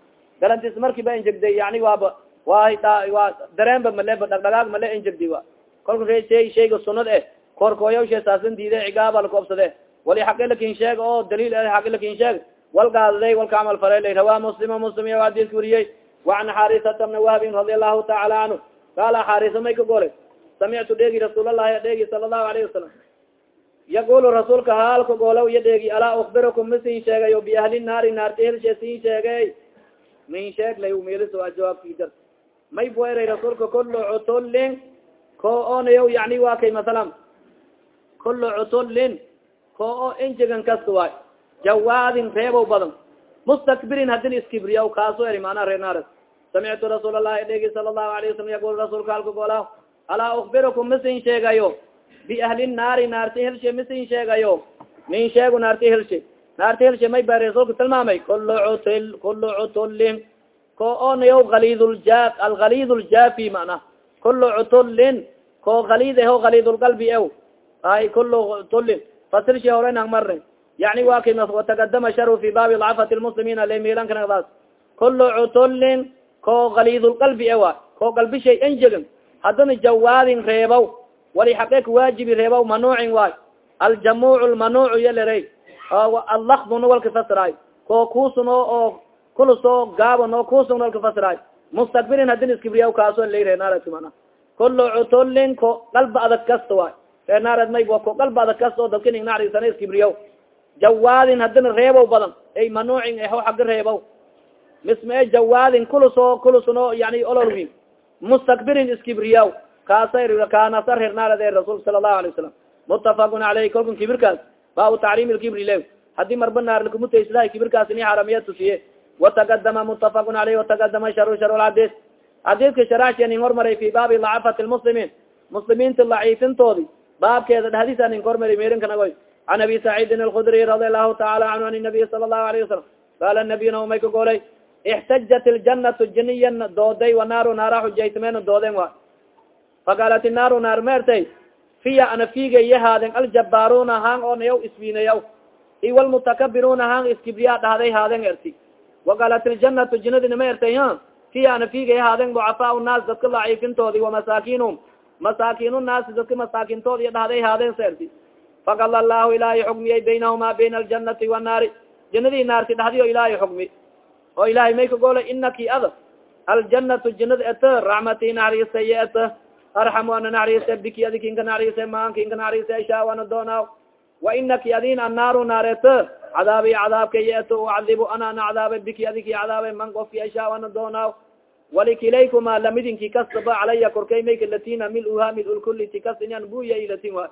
galantis marki ba enjegday yani waaba waa dareenba male dhagdhagaag male enjegdi wa. Kolka re shayga sunad eh. Koorkooyawshe saasan diide cigaaba lakoobsade wali xaqi laakiin sheeg oo daliil xaqi laakiin sheeg. Wal gaadaday walka camal farela rawaa muslim muslim iya adidka wariyey. Waan xarisata bna wahbin radi allahu taala canhu qaala xarisa may ka golay samictu dheegi rasuulalahi dheegi sala allahu alayhi wasalam yaqulu rasuulka haalka goolaw iyo dheegi alaa ukbirakum masin sheegayo biahli naari naarta helshe sin sheegay? Min sheeg lay meeliso a jawaabki jar may bueray rasuulka kulo cutulin ko onayo yani waa kay masalan kulo cutulin ko o enjegan kasta waay jawaadin reebow badan mustakbirin hadin iskibriya kaaso eri maanaa reer naares samictu rasuul allahi dhegi sala allahu alayh wasalam yaqul rasuulka halka goolaa alaa ukbirakum masin sheegayo? Biahli naari naarti helshe masin sheegayo? Min sheego naarti helshe. Naarti helshe may ba rasuulka tilmaamay kulu cutul kulu cutulin ko onayo alidlja algalid ljafi mana kulu cutulin ko galid eho galidlqalbi ew ay kulu cutulin fasirshi horen ang marne yani wa kay watagadama sharu fi baabi dcafat lmuslimina lemilankanadaas kulu cutulin ko galidlqalbi ewa ko qalbi shay enjegan haddana jawaadin reebaw. Wali xaqe kuwaajibi reebaw manuucin waay. Aljamuc lmanuuc yalere allakduna walka fasiraay ko kusuno oo kulusoo gaabon oo kusugna walka fasiraay mustakbirin hadin iskibriya kaaso larenaarad mana kulu cutulin ko qalba adag kasta waay reenaarad may ko qalba adag kasta oo dadka ning narisana iskibriya jawaadin hadina reebow badan ay manuucin eho xaga reebow misma e jawaadin kulusoo kulusuno yani ololgi mustakbirin iskibriya kaasa kaanasa reernaarad e rasuul sala allahu alay wasalam mutafaqun aleyh kolkan kibirkaas baabu tacriim lkibri le haddii marba naar lakumutaysadahay kibirkaas ini xaramiya tusiye وتقdma متفق عlيه وتقdma shar shar اxadيث xadيثka sharxsha nin hormaray fi baabi lacafat المسلimiin مسلimiinta laciifintoodi baabkeeda dhadis nin hormary merinkanagoy عan abi سacيidin الkdري رadi الlahu taعala anhu an النaبiy sala الlahu عليه وsaلم qala النabiy naumay ka golay اxtajat الجanatu jiniya dooday وanaaru naara xujaytmen dooden wa faqalat الnaaru naar meertay fiya ana figa yahaaden aljabaruna hang oo nayaw iswiinayaw iwalmutakabiruna hang iskibriya dhahday haaden erti وaqalat iljanatu jinadi nima ertay ha fiya ana figay haaden ducafaa naas dadka laciifintoodi وamasaakinum masaakin naasi dadka masaakintoodi iyo dhahday haaden sa erti fakal allahu ilahay xukmiyay baynahuma bayna aljanati wanaari jinadii naarti dhahdiyo ilahay xukmi oo ilahay may ka golay inaki ada aljanatu jinad eta raxmati naxariisay eta arxam ana naxariise biki adi kinka naxariise maan kinka naxariise isha ana doonaaw wa inaki adin annaaru naareta cadaabi cadaabka yeeto ucadibu ana ana cadaaba biki adiki cadaaba man qofki isha ana doonaaw walikilaykuma lamidinki kastaba calaya korkay mayka latina miluha milulkuli ti kas inan buya ilatin wa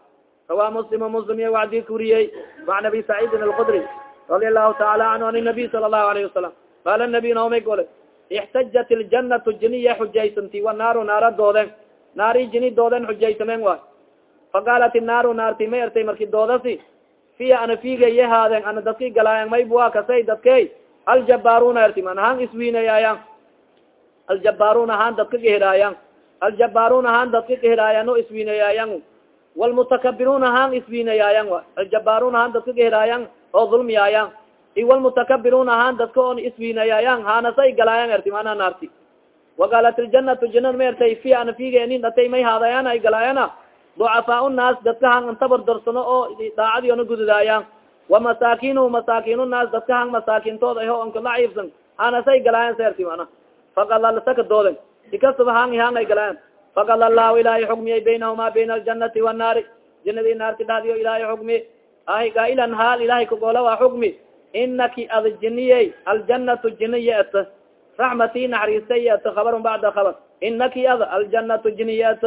rawa muslim muslim iya wacdii kuriyey wan abi saciidin alkudri radi allahu taala canhu an nabiy sala allahu alayhi wasalam qaala nabiy naomay gole ixtajat iljanatu jiniya xujaysanti wanaaru naara dooden naari jini dooden xujaysamen waay faqaalat inaaru naarti may ertay marki doodasi fiya ana figaye haaden ana dadki galaayan maybua kasay dadkey aljabaruna erti man ahaan iswiinayaayan aljabarun ahaan dadka gehiraayan aljabarun ahaan dadka gehiraayan o iswiinayaayan walmutakabirun ahaan iswiinayaayan aljabarun ahaan dadka gehiraayan oo dulmiyaayaan iwalmutakabirun ahaan dadka on iswiinayayaan haanasay galaayan erti mana naarti waqaalat iljanatu janad ma ertay fi ana figenin dhatay may haadayaan ay galaayana ducafaa naas dadka hang antabardarsano oo daacadiona gududaayaan. Wamasaakin masaakin naas dadka hang masaakintooda aho onka laciibsan hanasay galaayan seerti mana. Faqalalsaka dooden ikasaba hangi hang ay galaayan faqal allahu ilahay xukmiyay baynahuma bayna aljanati wanaari janadi naarti dhadiyo ilahay xukmi. Ahi gailan haal ilahay kagola waa xukmi. Inaki ad jiniyey aljanatu jiniya et raxmati naxariistay et habarun bacda habar inaki ad aljanatu jiniya et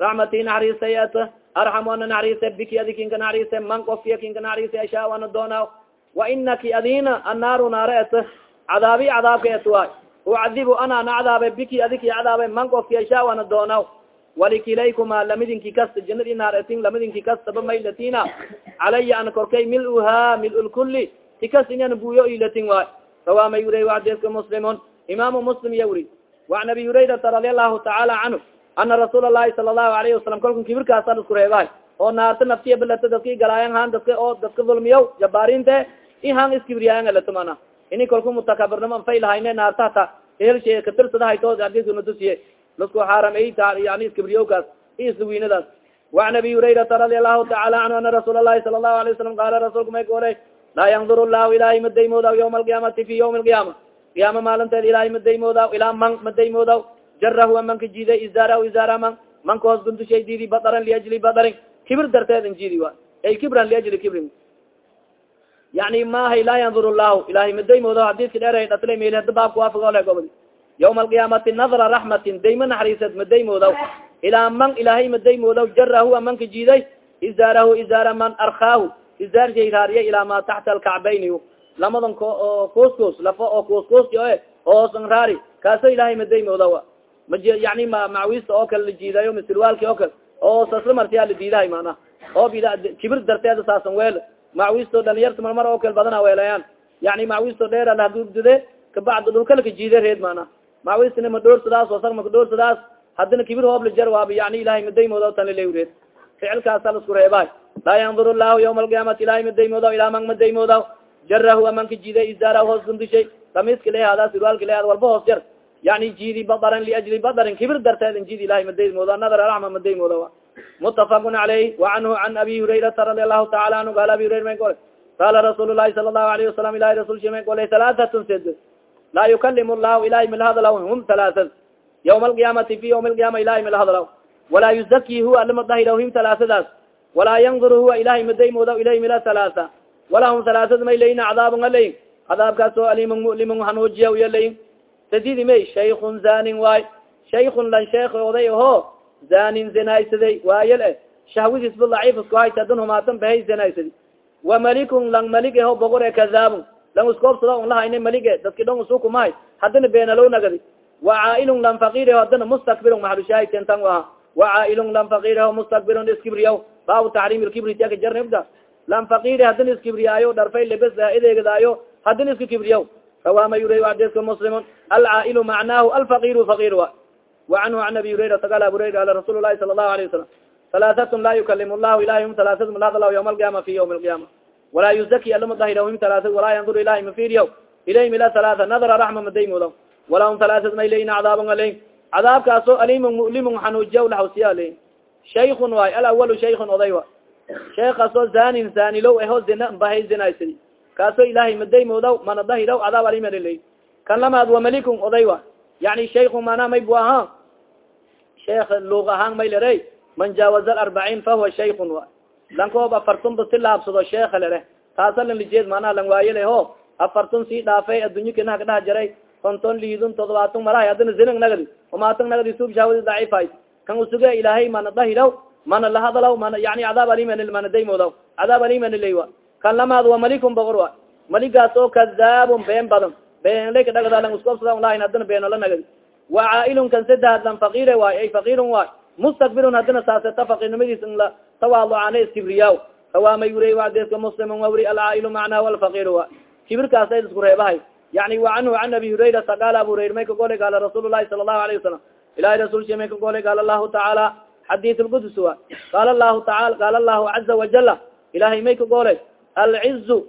raxmati naxariistay et arxam ana naxariiste biki adi kinka naxariiste man kofiya kinka naxariiste ashaa ana doona wa inaki adina annaaru naare et cadaabi cadaabka et waay. Ucadibu ana na cadaabe biki adiki cadaabe man kofi ashaa ana doona walikilaykuma lamidinki kasta janadi naar etin lamidinki kastaba maylatina calaya an korkay mil-uha mil-lkuli tikas inan buyo ilatin waay. Rawa may wuriy wadeska muslimun. Imaamu muslim iya wuri waan abi hurayrata radi allahu tacaala canhu ana rasuul alahi sala allahu alayhi wasalam kolka kibirkaasa isku reebahay oo naarta naftiya balata dadki galaayan han dadka oo dadka dulmiyaw jabaarinte i han iskibiriyaayan alato mana ini kolka mutakabirnimo fay lahayne naarta hata helshe katirsada hayto adisnatusiye lasku xaaram yani iskibiriyowkaas i iswiinadaas waan abi hurayrata radi allahu taala canhu ana rasuul alahi sala allahu alayه wasalam qaala rasuulka may kaoley laa yandur llahu ilahay madaymoodaw yawma alqiyaamati fi yawmi alqiyaama qiyaama maalinteed ilahay madaymoodaw ilaa man madaymoodaw jarahu manka jiiday izaarahu izaara man manka hoos gundushay diidi badaran liajli badarin kibir darteed jiidi wa. Ay kibran liajli kibrin. Yani mahay laa yandur llahu ilahay madaymoodaw hadiska dheer dhatle mel hada baabka waafagole gobodi yawma alqiyaamati nadra raxmatin dayma naxariisad madaymoodaw ilaa man ilahay madaymoodaw jarahu manka jiiday izaarahu izaara man arkaahu izaarjay raariya ilaa ma taxta alkacbayni lamadan koskos lafo oo koskoski oe hoosan raari kaaso ilahay madaymoodawa ma yani ma macwista oo kale la jiidayo misirwaalki oo kale oo sasla martiyaa la diidahay mana oo bida kibir darteeda saasan weel. Macwisto dhalinyarta marmar oo kale badana weelayaan yani macwisto dheer lahadurdude kabacdi dhulkala ka jiida reed mana macwistina ma dhoorsadaas wasag maka dhoorsadaas hadina kibir hoobla jar waaba yani ilahay madaymooda tan lalereed ficilkaasa lasku reebahay laa yandur llahu yawma alqiyaamati ilahay madaymooda ilaa man madaymooda jarahu amanka jiiday izaara hoos gundishay. Kamiska lehaada sirwaalka lehaad walba hoos jar yani jiidi badaran liajli badarin kibir darteed jiidi ilahay madaymooda nadar raxma madaymooda mutafaqun caleyh wa canhu can abi hurayrata radi allahu taala anhu. Qaala abi hurayra may gole qaala rasuul lahi sala allahu alayhi wasalam ilahi rasul shi may gole halaatatun sed laa yukalim llahu ilahay milhadlaw hum halaasad yawma alqiyaamati fi yawmi alqiyaama ilahay milhadlaw walaa yuzaki huwa alima dahidaw him halaasadaas walaa yandur huwa ilahay madaymoodaw ilayh mila halaasa walahum halaasad may layin cadaabun alayin cadaabkaas oo alimun mulimun hanuujiya iya sadidi may shaykun zanin waay shaykun lan sheekh oday aho zanin zinaysaday waayal e shahwadiis bu daciif isku hayta humaatan bahay zinaysadi wa malikun lang malig aho bogor e kadaabun lang iskoobsada un lahayna malige dadki dhon usukumahay hadina beenalow nagadi wa caailun lan fakir aho hadina mustakbirun maxalushaahitentan aha wa caailun lan fakir aho mustakbirun iskibriyaw baabu taxrim ilkibri tiaka jarnibda lan fakiri hadina iskibriyaayo dharfay lebes ideegdaayo hadina iska kibriyaw rawa ma yuray adeska mslim alcaail macnahu alfaqir faqir wa. Waanhu an abi hurayrat qal abu hurayra ala rasul lahi sala lahu alayه wasalam halaaatn la yukalim llahu ilahim halaatatu lahadlah ywma alqiyama fi ywm alqiyama walaa yuzaki alamadahirahim halaat walaa yandur ilahi mafiriyaw ilayhim ila halaata nadra raxma madaymuda walahum halaatatu mailayn cadaabn alayhm cadaabkaasoo alimun mulimun xanuujiya laxawsiya aleyh shaykun waay alawalu shaykun oday wa. Sheekaasoo zanin zanilo eho zina bahay zinaysay kaasoo ilahay madaymoodaw mana dahiraw cadaab alimalilay kan lamaad wa malikun oday wa yani shaykun mana may bu ahaa? Sheekh luug ahaan may lere man jaawaza arbaciin fahuwa shaykun wa. Lankoob afartunba si laabsado sheekha lere taasa lan lijeed manaa lan waayele ho afartun sii dhaafay addunya kinaha kadhaha jaray. Konton liidun todobaatan malahay adina zinag nagadi. Umaatan nagadi suub shaawadi daciifay. Kan usuge ilaahay mana dahiraw mana lahadalaw mana yani cadaab aliman mana daymoodaw cadaab alimanileywa kan lamaad wa malikun bogor wa. Maligaas oo kadaabun been badan. Beenlaka dhagdalan iskobsada lahin hadina beenola nagadi. Wa caailun kan sadahad lan fakire waay ay fakirun waay mustakbirun hadina saaseta fakirnimadiis la tawaalucaane iskibriyaw kawaamay wuriy wadeska muslimun wa wuri alcaailu macnahu alfakiru wa. Kibirkaas isku reebahay. Yani wa canhu can abi hurayrata qaala abu hurayra may ka golay qaala rasuul lahi sala allahu alayه wasalam ilahi rasulki may ka golay qaala lahu tacaala xadit lqudus wa. Qaala lahu taala qaala lahu caza wajala ilahay may ka golay alcizu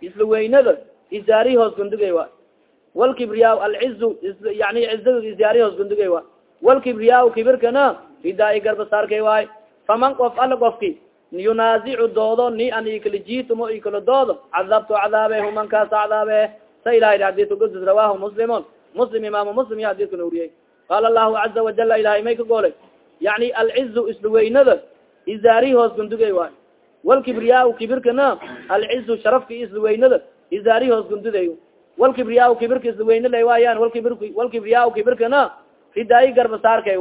isla weynada izaari hoos gundugay wa walkibriyaa alcizu yani ciza izaari hoos gundugay wa walkibriyaa kibirkana ridaai garbasaarkay waay faman qof ala qofki yunaazicu doodo ni an ikala jiitumo ikala doodo cadabto cadaabe humankaasa cadaabe sa ilahay xadis qudus rawahu muslimun muslim imaamu muslim iyo xadiska nawriyey qaala allahu caza wajala ilahay may ka goolay yani alcizu isla weynada izaari hoos gundugay waay walkibriyaa kibirkana alcizu sharafka isla weynada izaari hoos gunduday walkibriyaa kibirka isla weynada waayaan walkibir walkibriyaa kibirkana ridaayi garbasaarkay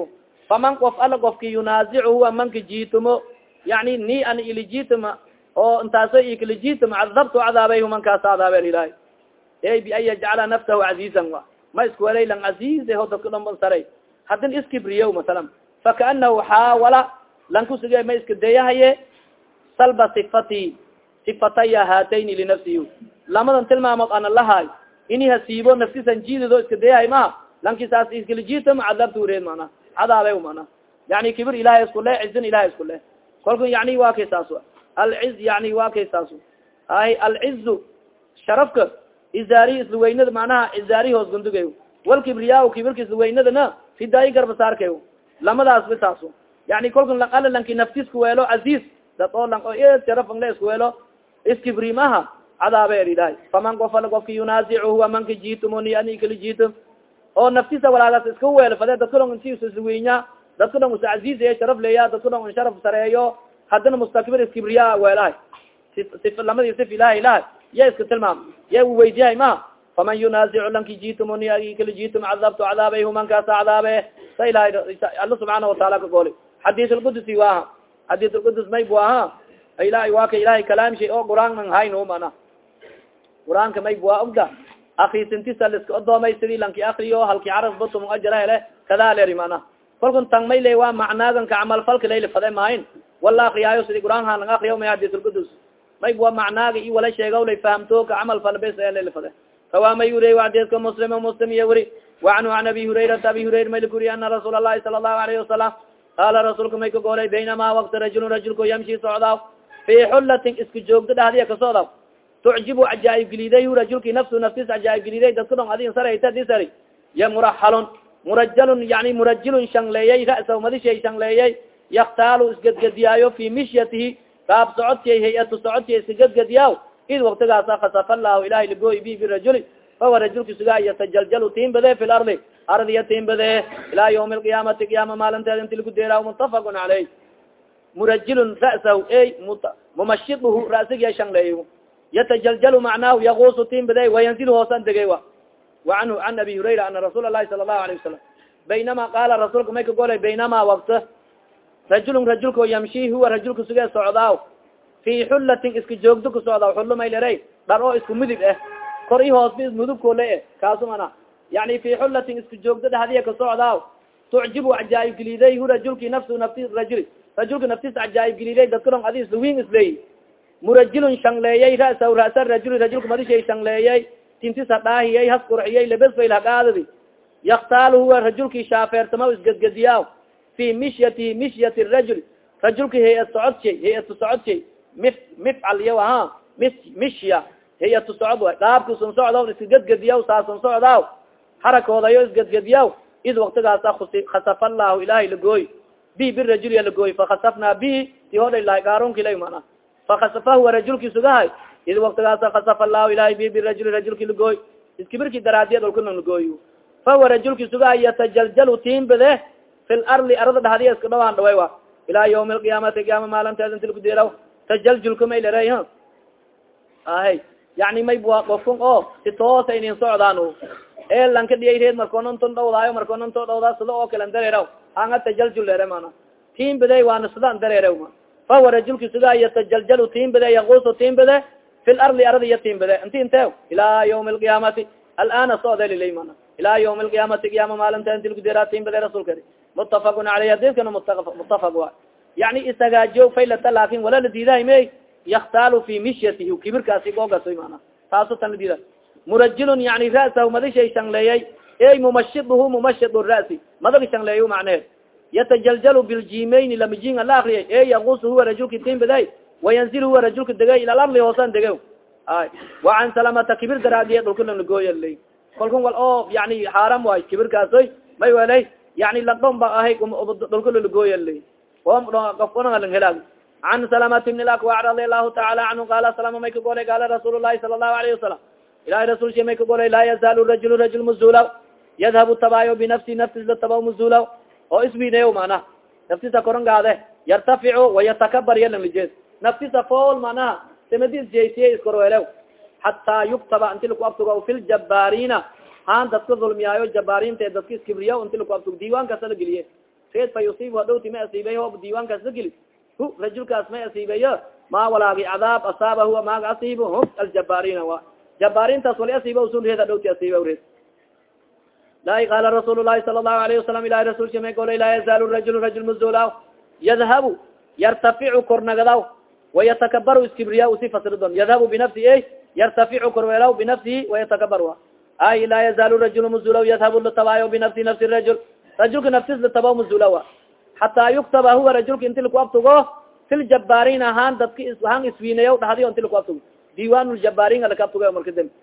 faman qof ala qofki yunaazicu huwa manka jiitumo yani ni an ilijitma oo intaaso ikalajitma cadabtu cadaabay humankaas cadaaben ilahay ey bian yajcala nafsahu cazizan wa ma iskuwelay lang cazize ho dadka dhomban saray hadin iskibriyo masalan fakaanahu xaawala lankusige ma iska dayahaye salba sifati sifataya haatayni linafsihi. Lamadan tilmaamood ana lahaay ini hasiibo naftisan jiidido iska dayahay maha lankisaas iskalajitam cadabta ureed mana cadaabay mana yani kibir ilahay isku le cizin ilahay isku le kolka yani wa kay saas alciz yani wa kay saas ay alcizu sharafka izaari isla weynada manaha izaari hoos gundugay walkibriyaa kibirka isla weynadana fidaayi garbasaarkay lamadaas ba saas yani kolka ala lanki naftisku weelo caziz dad oo lang o sharaf ang le isku weelo iskibrimaha cadaabe ilahay faman gofal gofka yunaazicu huwa manka jitumoni ani kala jitum oo naftisa walaagas iska weelo fade dadka dong inti isweynya dadka dong is caziz e sharaf leeya dadka dong in sharaf sareeyo hadina mustakbir iskibriya weelahay si lamadii sif ilahay lahay ya iska tilmaam ya weydiyahay ma faman yunaazicu lanki jitumoni agi kala jitum cadabtu cadaabay humankaasa cadaabe sa ilahay alla subxaana wataala ka gooli xadiis lqudusi waaha xadiis lqudus may bu aha ilahay waa ka ilahay kalaamshay oo quraan man hayno mana. Quraanka may bua ogda akrisintisa liska odoomay sidii lanki akriyo halki carab batum ajara hele kada leri mana. Kolkun tang may le waa macnaagan ka camalfalka layla fade mahayn wala akriyaayo sidii quraanka lang akriyo may xadiis lqudus may bua macnaaga i wala sheegaw lay camal fal bes layla fade kawa may uriy xadiiska muslim muslim iyo wuri waanhu an abi hurayrata abi hurayra may lakuriy ana rasuul allahi sala allahu alayhi wasalam qaala rasuulka may ka goolay baynama wakti rajulun rajulko yamshi socdaaw fi xulatin iska joogdo dhahdiya kasocdaw tucjibu cajaaib geliday rajulki nafsu naftis cajaaib geliday dadka dhong adin sarayta disari ya muraxalun murajalun yani murajilun shanleeyay ra'sa madishay shanleeyay yaktaalu isgadgadiyaayo fi mishyatihi kaab socodkay hay'atu socodkay iska gadgadiyaaw id waktigaasa kasafa allahu ilahay ligooy bi birajuli fawa rajulka sugaa yatajaljalu tiimbade fi lardi ardiya tiimbade ilaa ywmi alqiyaamati qiyaama maalinteeda inti lagu deeraaw mutafaqun caleyh murajilun ra'sahu ey mumashiduhu ra'sigiya shanleey yatajaljalu macnaahu yaguusu tiimbade wayanzilu hoosan degay wa waanhu an abi hurayra ana rasuul alahi sala allahu alayه wasalam baynama qaala rasuulka may ka golay baynama wakta rajulun rajulka yamshi huwa rajulka sugee socdaaw fi xulatin iska joogdo ka socdaaw xulo maylera dhar oo isku midib eh kor i bi mudubkoole e kaasu mana. Yani fi xulatin iska joogdo dhahdiya ka socdaaw. Tucjibu cajaaib geliday hu rajulki nafsu nafti rajuli. Rajulka naftis cajaaib geliday dadka dong adi islawin isleey murajilun shanleeyay ra'sahu ra'sa rajuli rajulka madishay shanleeyay tintis hadhaahiyay has qurxiyay labesfayl hagaadadi yaktaal huwa rajulki shaafeertama isgadgadiyaaw fi mishyati mishyati rajul. Rajulka hay'ad socodshay hay'atu socodshay mif mifcal iyo aha mis mishya hay'atu socod way dhaabkusun socdaw iska gadgadiyaw saasun socdaaw harakoodayo isgadgadiyaw id waktigaasa khasafa allahu ilahay lagooy bi birajulya lagooy fakasafnaa bi ti hodhay lahay gaarunkiila mana. Fakasafa huwa rajulki sugahay. Id waktigaasa kasafa allahu ilahay bi birajuli rajulki lagooy iskibirki daraadiyad olkana lagooy fahuwa rajulki sugahay yatajaljalu tiimbade fi larli arada dhahdiya iska dhawaan dhaway wa ilaa ywmi alqiyaamati qiyaama maalinteeda inti lagu deeraw tajaljulka may leray ha ahay yani may qofkun o si toosa inin socdaan ee lanka dhiyayreed markoonanton dhawdaayo markoonanto dhawdaa sida oo kale dareeraw anga tajaljul lere mana tiin bade waana sida an dareerew ma fahuwa rajulki sidaa yatajaljalu tiin bade yakuusu tiin bade fi larli arada iyo tiin bade inti inte ilaa ywmi alqiyaamati alana socda lilay mana ilaa ywmi alqiyaamati qiyaama maalinta inti lagu deeraa tiin bade rasulka mutafaqun aleyh hadiskana mutafaq wa yani isagaajiyo faylata laakin wala la yaktaalu fi mishyatihi kibirkaasi googasoy mana taaso tan la diida murajilun yani ra'sahu madishay shanleeyay ey mumashiduhu mumashid ra'si madaga shanleeyo macneed yatajaljalu biljimayni lamijin ala akriyay e yakusu huwa rajulka tin baday wayanzil huwa rajulka degay ila larli hoosan dege ay wacan salamata kibir daraadiye dhulka lanagooyalay kalkun wal oo yani xaaram waay kibirkaasoy may welay yani ladhon ba ahay dhulka lalagooyalay ofkanalang helaag can salamat bn lakwac radi allahu taala canhu qala salama may ka golay qaala rasuul lahi sala allahu alayhi wasalam ilahi rasul sha may ka golay laa yazaalu rajul rajul mazulaw yadhabu tabaayo binafsi naftis la tabaw mazulaw oo iswineyo manaha naftisa korangaade yartaficu wayatakabar yalanlijeed naftisa fool manaha samadis jeysiye iskorwelew hataa yuktaba inti laku abtugo fi ljabaarina haan dadka dulmiyaayo jabaarinta dadka iskibriya inti laku abtugo diiwaankaasa la geliye reed fa yusiib hadhowti ma asiibay ho diiwaankaas la geli hu rajulkaas may asiibayo ma walaagi cadaab asaaba huwa maaga asiibo hum aljabaarina wa. Jabaarintaas wali asiiba usun reed hadhowti asiiba reed. La qaala rasuul lahi sala lahu alayhi wasalam ilahi rasulka may golay laa yazaalu rajul rajul mazulaw yadhabu yartaficu kornagadaw wayatakabaru iskibriya usi fasiri doon. Yadhabu binafsi e yartaficu korweelaw binafsihi wayatakabar ay laa yazaalu rajul mazulaw yadhabu latabaayo binafsi nafsi rajul rajulka naftis latabaw mazulawa hataa yuktaba huwa rajulka inti laku abtugo fi ljabaarin ahaan dadka ahaan iswiinayo dhahdiyo inti laku abtugo diiwan ljabaarin alaka abtugo marka dambi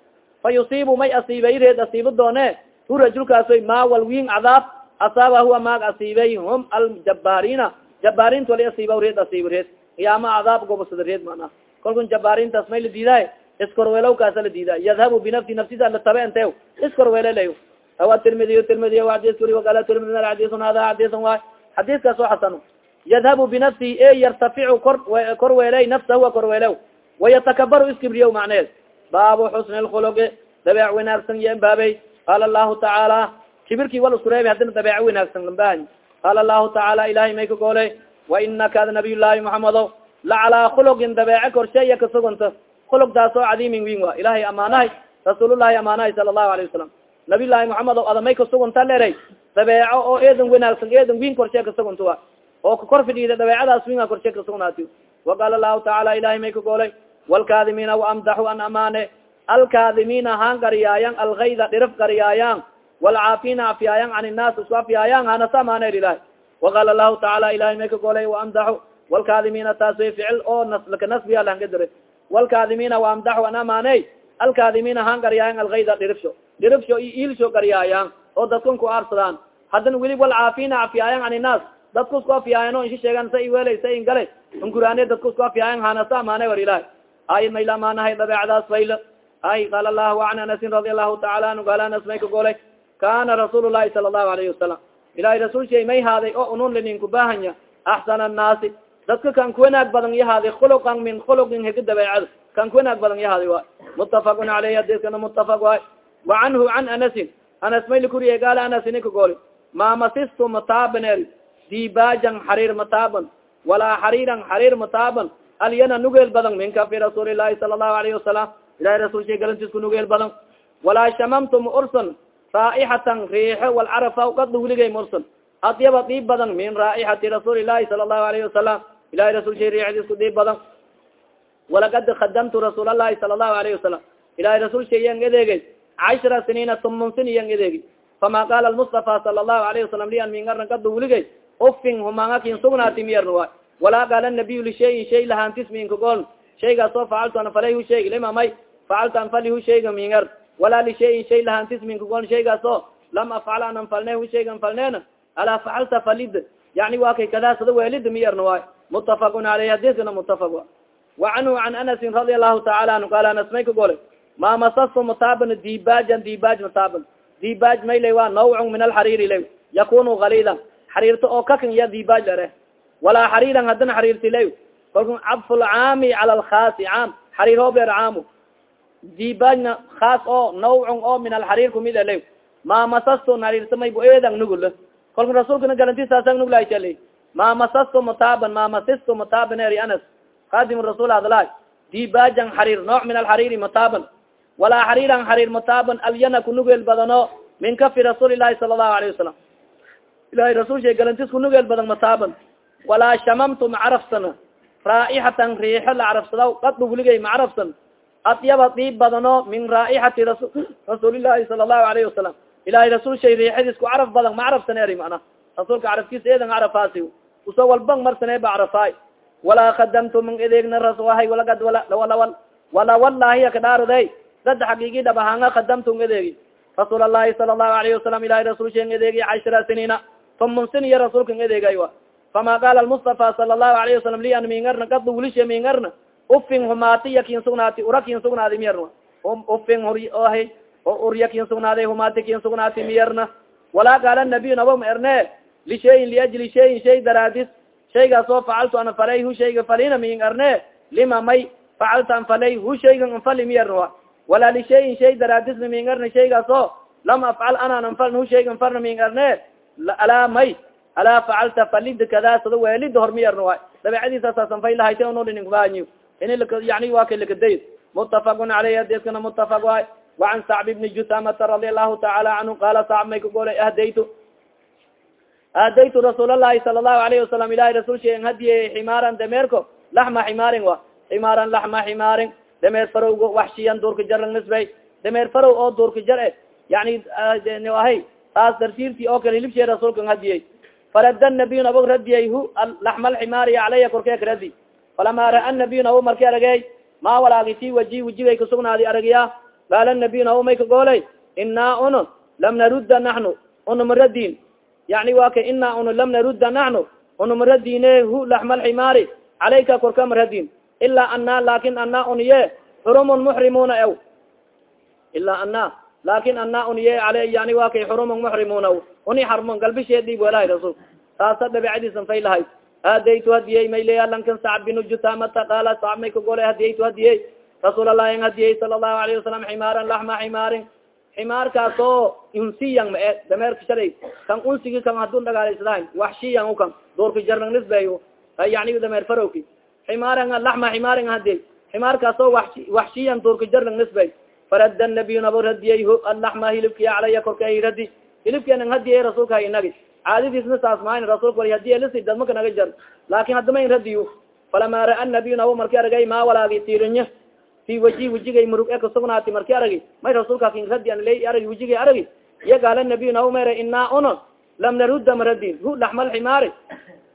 fa yusiibu may asiibay reed asiibo doone hu rajulkaasoy ma walwiin cadaab asaaba huwa maag asiibay hum aljabaarina jabaarinta wali asiiba reed asiiba reed iyaama cadaab gobosada reed mana kalkun jabaarintaas may la diidaay iskorweelow kaasa la diidaay. Yadhabu binafsi nafsisa latabe ente iskorweelelayo awa tirmidiy tirmidiy adis uri waqala tirmidi xadisun hada xadisun waay xadiiskaas oo xasano yadhabu binafsihi e yartaficu kor korweeley nafsahuwa korweelew wayatakabaru iskibriyo macneed baabu xusni lkhuluqi dabeec wanaagsan iyo baabey qaala lahu tacaala kibirkii wal isku reebi hadina dabeec wanaagsan lambaahay qaala lahu tacaala ilahay may ka gooley wa inaka ad nabiy llahi muxamado la calaa khuluqin dabeece korsheeya kasuganta khulugtaas oo cadiimin win wa ilahay amaanahay rasuulullahi amaanahay sala allahu alayh wasalam nabiy llahi muxamed o adamay kasuganta leray dabeeco oo eedan wanaagsan eedan win korshee kasuganta wa. Oo kakor fidhiida dabeecadaas winga korshee kasugnaati waqaala lahu tacaala ilahay may ka goolay wlkaadimiina waamdaxu an amaane. Alkaadimiina haan gariyaayan algayda dhirif gariyaayan walcaafina afiyaayan can innaas isku afiyaayan hanasa amaane ilahi waqaala lahu tacaala ilahay may ka golay waamdaxu walkaadimiina taas way ficil oo laka nasbiya lahangadire walkaadimiina waamdaxu an amaaney. Alkaadimiina haan gariyaayan algayda dhirifsho. Dhirifsho iyo iilsho gariyaayan oo dadkan ku aarsadaan haddana weli walcaafina afiyaayan can innaas dadku isku afiyaayan o insi sheegan sa i weley sa in galay anguraane dadku isku afiyaayan hanasa amaane war ilahi ay mayla amaanahay dabeecadaas fayla ay qaala lahu an anasin radi allahu taala anhu gaal anas may ka golay kana rasuul lahi sala allahu alayhi wasalam ilahay rasuul shay may haaday oo unun linin kubahanya axsana annaasi. Dadka kan kuwanaag badan yahaaday khuluqan min khuluqin hega dabeecada kan kuwanaag badan yahaaday waay. Mutafaqun aleyh hadiskana mutafaq waay. Wa canhu can anasin. Anas may likuriye gaala anasini ka goli ma masistu mataaban dibajan xariir mataaban walaa xariiran xariir mataaban alyana nugeel badan min kafi rasuuli sala allahu alayhi wasalam ilahay rasul shay galantiisku nugeel badan walaa shamamtum ursan raaixatan riixo walcarafa qadla wiligay mursan adyaba dhiib badan min raaixati rasuuli sala allahu alayhi wasalam ilahay rasul shay riixdiisku dhiib badan walakad khadamtu rasuul allahi sala allahu alayhi wasalam ilahay rasul shay yan edeegay cashra siniina tumun sin yan edeegi fama qaala lmustafa sala allahu alayhi wasalam lian mingaran qadla wiligay ufin humangakin sugnaati miyarna waay walaa qaala nabiy lishayin shay lahaantis minka gool shaygaas oo facaltu an falayhu shayg lima may facaltu an falihu shayga mingar walaa lishayin shay lahaantis minka gool shaygaas oo lam afcal an anfalnehu shaygan falneena alaa facalta falid yani waa kay kadaasada weelida miyarna waay mutafaqun aleyh hadiskana mutafaq wa wa canhu can anasin radi allahu taala anhu qaala anas may ka golay ma masastu mataaban dibajan dibaj maylay waa nawcun min alxariiri lay yakunu galidan xariirta oo kakan ya dibaj lare walaa xariiran hadana xariirtilay kalku cadfu lcaami cala alkhaasi caam. Xariir hoo beer caamu. Dibajna khaas oo nawcun oo min alxariir kumid alay ma masasto xariirta maybu eedan nugul kalku rasuulkana galantisaasang nuglayshalay ma masasto mataaban ma masisto mataaban eri anas. Kadim rasul adla dibajan xariir nooc min alxariiri mataaban walaa xariiran xariir mataaban alyana kunugeel badano min kafi rasuuli lahi sala allahu alayhi wasalam ilahay rasul shay galantis kunugeel badan mataaban walaa shamamtu macarafsan raaixatan riixo la carafsadaw qad dhugligay macarafsan adyaba diib badano min raaixati rasu rasuulilahi sala allahu alayhi wasalam ilahay rasul shay riixadiis ku caraf badan ma carafsan eri mana rasuulka carafkiisa eedan carafaasi uso walban marsane ba carafaay walaa khadamtu man edeegna raswahay walagad walawal wala walahiya kadhaaraday dad xaqiigi dhabahanga kadamtung edeegi rasuul allahi sala allahu alayhi wasalam ilahi rasul shen edeegi cashra siniina toman sin iyo rasuulkan edeegay wa. Fama qaala lmustafa sala allahu alayhi wasalam li an mingarna gadu wilishe mingarna ufin humaatiya kin sugnaati ura kin sugnaadi miyarna. Ufin h urya kin sugnaaday humaati kin sugnaati miyarna. Walaa qaala nabiy nabam erne lishayin liajli shayin shay daraadis. Shaygaas oo facaltu an falay hu shayga falina min erne lima may facalta an falay hu shaygan anfali miyarna walaa lishayin shay daraadisna min arne shaygaas o lam afcal anaan anfal hu shaygan farna min arne alaa may alaa facalta falid kadaasada weelida hormiyarna waay dabeecadiisasaasanfay lahayte nolininbaayi ini yani waa kalikadayd mutafaqun aleyhi hadiskana mutafaq waay wacan sacbi bni jusamata radi allahu tacaala canhu qaala sacb may kagolay ahdaytu. Ahdaytu rasuul allahi sala allahu alayhi wasalam ilahi rasuul shay an hadiye ximaaran dameerko laxma ximaarin wa. Ximaaran laxma ximaarin dameer farowgo waxshiyan duurka jarlang nisbay. Dameer farow oo duurka jar e yani ahay taas darsiirti oo kale hilibshe rasuulka hadiyey farada nabiy nabog radiyay hu laxma alximaari calaya korkeek radi. Falama ra'a nabiy nabo marki aragey ma walaagi fi waji wajigay kasugnaadi aragiya qaala nabiy nabo may ka goolay? Inaa uno lam narudda naxnu unumaradin yani wa ka inaa uno lam narudda naxnu unumaradine hu laxma alximaari calayka korka maradin ilaa ana laakiin ana uniye xurumun muxrimuna ew. Ilaa ana laakiin ana uniye ale yani wa kay xurumun muxrimuna uni xarmon galbisheed dhiib walahay rasul. Taasa dabecadiisan fay lahay hadaytu hadiyey may leya lankan sacb binu jutamata qaala sacb may ka golay hadiyaytu hadiyey rasuul allahi an hadiyey sala allahu alayhi wasalam ximaaran laxma ximaarin ximaarkaas oo unsiyan ma e dameerka shalay kan unsigi kan hadun dhagaalaysadahan waxshiyan u kan. Doorka jarnang nisbeyo yani dameer farowki ximaaran laxma ximaarin hadiyey ximaarkaas oo waxshiyan doorka jarnang nisbey farada nabiy nabo radiyey alaxma hilibkiya calaya korka radi. Hilibkenan hadiyey rasuulka inagi caadadiisna saas mahayn rasulka wal hadiye lisi dadmaka naga jar. Laakin hadama in radiyo falama ra'a nabiy nabo marki aragay ma walaagi tiirinya fi waji wajigay murug e kasugnaati marki aragi. May rasuulka kin radi an ley aragi wajigay aragi. Iya gaala nabo mayra inaa uno lam narudda maradin hu laxma alximaari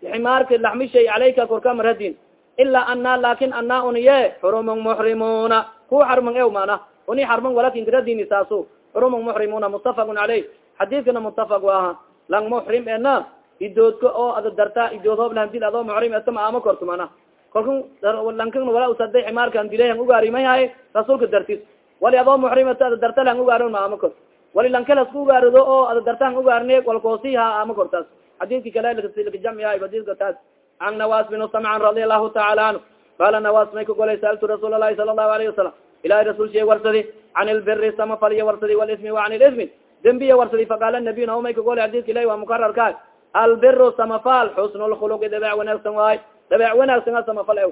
ximaarka laxmishay calayka korka maradin ilaa ana laakiin ana uniye xurumun muxrimuna ku xarman ew mana? Uni xarman walakin karadini saaso xurumun muxrimuna mutafaqun caleyh xadiidkana mutafaq aha. Lang muxrim ena idoodka oo ada darta idood hoob lahandil adoo muxrim eta maama korto mana? Kalku lankan wala usaday ximaarkan dilehan ugaarimay hay rasuulka dartis. Wali adoo muxrim eta ada darta lang ugaaro maama kor wali lankalasku ugaarido oo ada dartaan ugaarne walkoosi ha kortaas xadiidki kale lakajamcihay xadiidka taas an nawas bin samcan radi allahu taala anhu qala nawas may ka golay saaltu rasuul alahi sala allahu alayhi wasalam ilahi rasul shee warsadi can ilbiri samafaliya warsadi walismi wa can ilismi dembiya warsadi faqaala nabiy na may ka golay xadidka ilahi waa mukarar ka albiru samafal xusnu lkhuluqi dabeec wanaagsan waay dabeec wanaagsan a samafal ew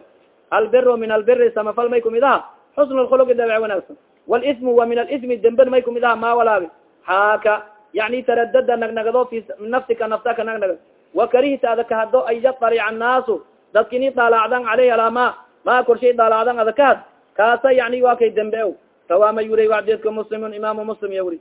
albiru min albiri samafal may kumid aha xusnu lkhuluqi dabeec wanaagsan walismu wa min alismi demben may kumid aha ma walaabi haaka yani taradada nagnagado fi nafsika naftaka nagnagad wakarihta ada kahaddo an yatalica annaasu dadka ini daalacdan caleyh alama maa korshay daalacdan ada kahad kaasa yani waa kay dembe ow rawaama yuri wacdeedka muslimun imaamu muslim ya wuri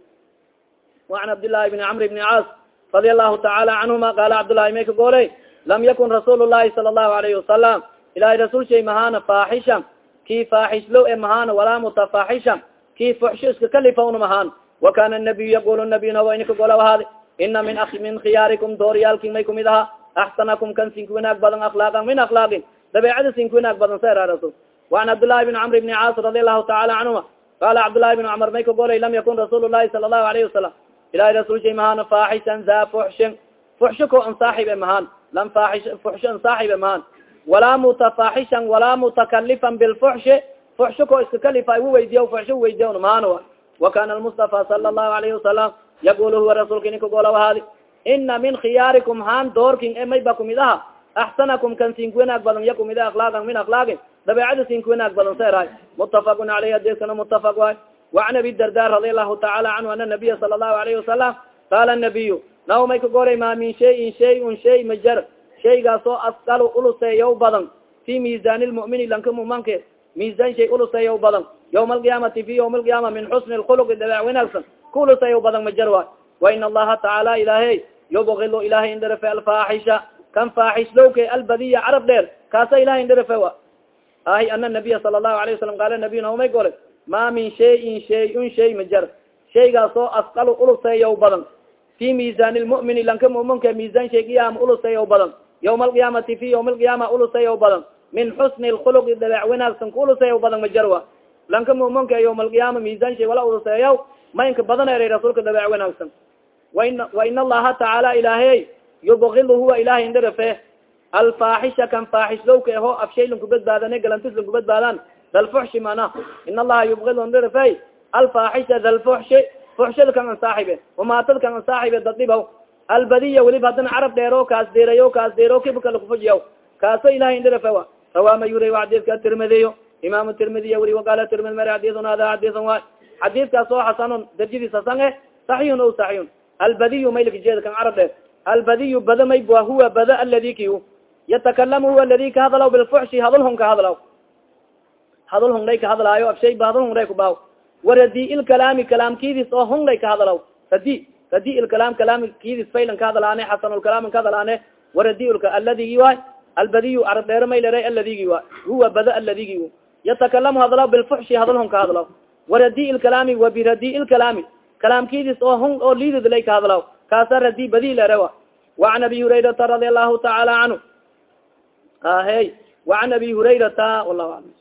waan cabdillaahi bni camr bni caas radia allahu tacaala canhuma qaala cabdullahi may ka goole lam yakun rasuul llahi sala allahu alayhi wasalam ilahay rasuul shay mahaana faaxisha kii faaxislow e mahaana walaa mutafaaxisha kii fuxsho iska kalifawna mahaan wa kana nabiyu yaqul nabiyna wa inika gola ahaade ina min min khiyaarikum dooryaalkin may kumid aha axsanakum kan sinku winaag badan aklaaqan min aklaaqin dabeecada sinku winaag badan seerarasul waan cabdillaahi bin camr bni caas radi allahu tacaala canhuma qaala cabdillaahi bin cumar may ka golay lam yakun rasuul lahi sala allahu alayhi wasalam ilahi rasuul shay mahaan faaxishan za fuxshin fuxsho ko an saaxibe mahaan lan faaxi fuxsho an saaxibe mahaan walaa mutafaaxishan walaa mutakalifan bilfuxshi fuxsho ko iska kalifa iwu weydiya fuxsho uweydiya mahaan wa. Kana almustafa sala allahu alayhi wasalam yaqul huwa rasulka ninka goola wahaadi ina min khiyaarikum han doorkin e may ba kumid aha axsanakum kan sinkuwinaag badan ya kumid a aklaagan min aklaagin dabeecada sinkuwinaag badan seeraay mutafaqun alayh hadiskana mutafaq waay wacan abi darda radi allahu tacaala canhu ana nabiya sala allahu alayhi wasalam qaala nabiyu naw may ka goray ma min shayin shayun shay majar shaygaasoo askal uluseeyaw badan fi miisaan lmumini lanka mumanke miisaan shay uluseeyaw badan yawma alqiyaamati fi yawma alqiyaama min xusni lkhuluqi dabeec wanaagsan ka uluseeyaw badan majar waay wain allaha tacaala ilahay yubgilo ilahay indharafe alfaaxisha kan faaxislowke albadiya carab dheer kaasa ilahay indharafe wa. Ahi ana nabiya sala allahu alayh wasalam qaala nabiy naomay gole ma min shayin shay-un shay majar. Shaygaasoo asqalu uluseeyaw badan fi miisaan lmu'mini lanka muminka miisaan shay qiyaama uluseeyaw badan yawma alqiyaamati fi yawma alqiyaama uluseeyaw badan min xusni lkhuluqi dabeec wanaagsan ku uluseeyaw badan majarwa. Lanka muminka yawma alqiyaama miisaan shay wala uluseeyaw maynka badan eray rasuulka dabeec wanaagsan. Wain wa in allaha tacaala ilaahey yubkidu huwa ilahay indharafe alfaaxisha kan faaxisdowka aho afshaylanku badbaadane galantislanku badbaadaan dalfuxshi mana. In allaha yubkidu indharafe alfaaxisha dalfuxshi fuxshada kan an saaxibe umaatada kan an saaxibe dadhibaw albadiya welib haddana carab dheero kaas deerayo kaas deero kibka lakufujiyaw kaaso ilahay indharafe wa. Rawaama yuri wa xadiidka tirmidiyo imam tirmidiya weli waqala tirmidi mari xadiun hada xadiun waay xadiidkaas oo xasanun darjadiis hasan e saxiixun o saxiixun. Albadiyu maylkajeeda kan carab dheer albadiyu bada may wa huwa bada aladi ki yatakalamu huwa aladi kahadlaw bilfuxshi hadal hun kahadlaw hadal hunglay kahadlaayo afshay ba hadal hunglay kubaaw waradi ilkalaami kalaamkidis oo hunglay kahadlaw radi radi ilkalaam kalaamkidis faylan kahadlaane xasanulkalaam kahadlaane waradi aladigi waay albadiyu carab dheer maylera aladigi waay. Huwa bada aladigi yatakalamu hadlaw bilfuxshi waradi lkalaami wabiradi lkalaami kalaamkiidis oo hun oo liidid lay kahadlaw kaasa radi badi lerewa waan abi hurayrata radi allahu tacaala canhu ahe waan abi hurayrata wallahu alam.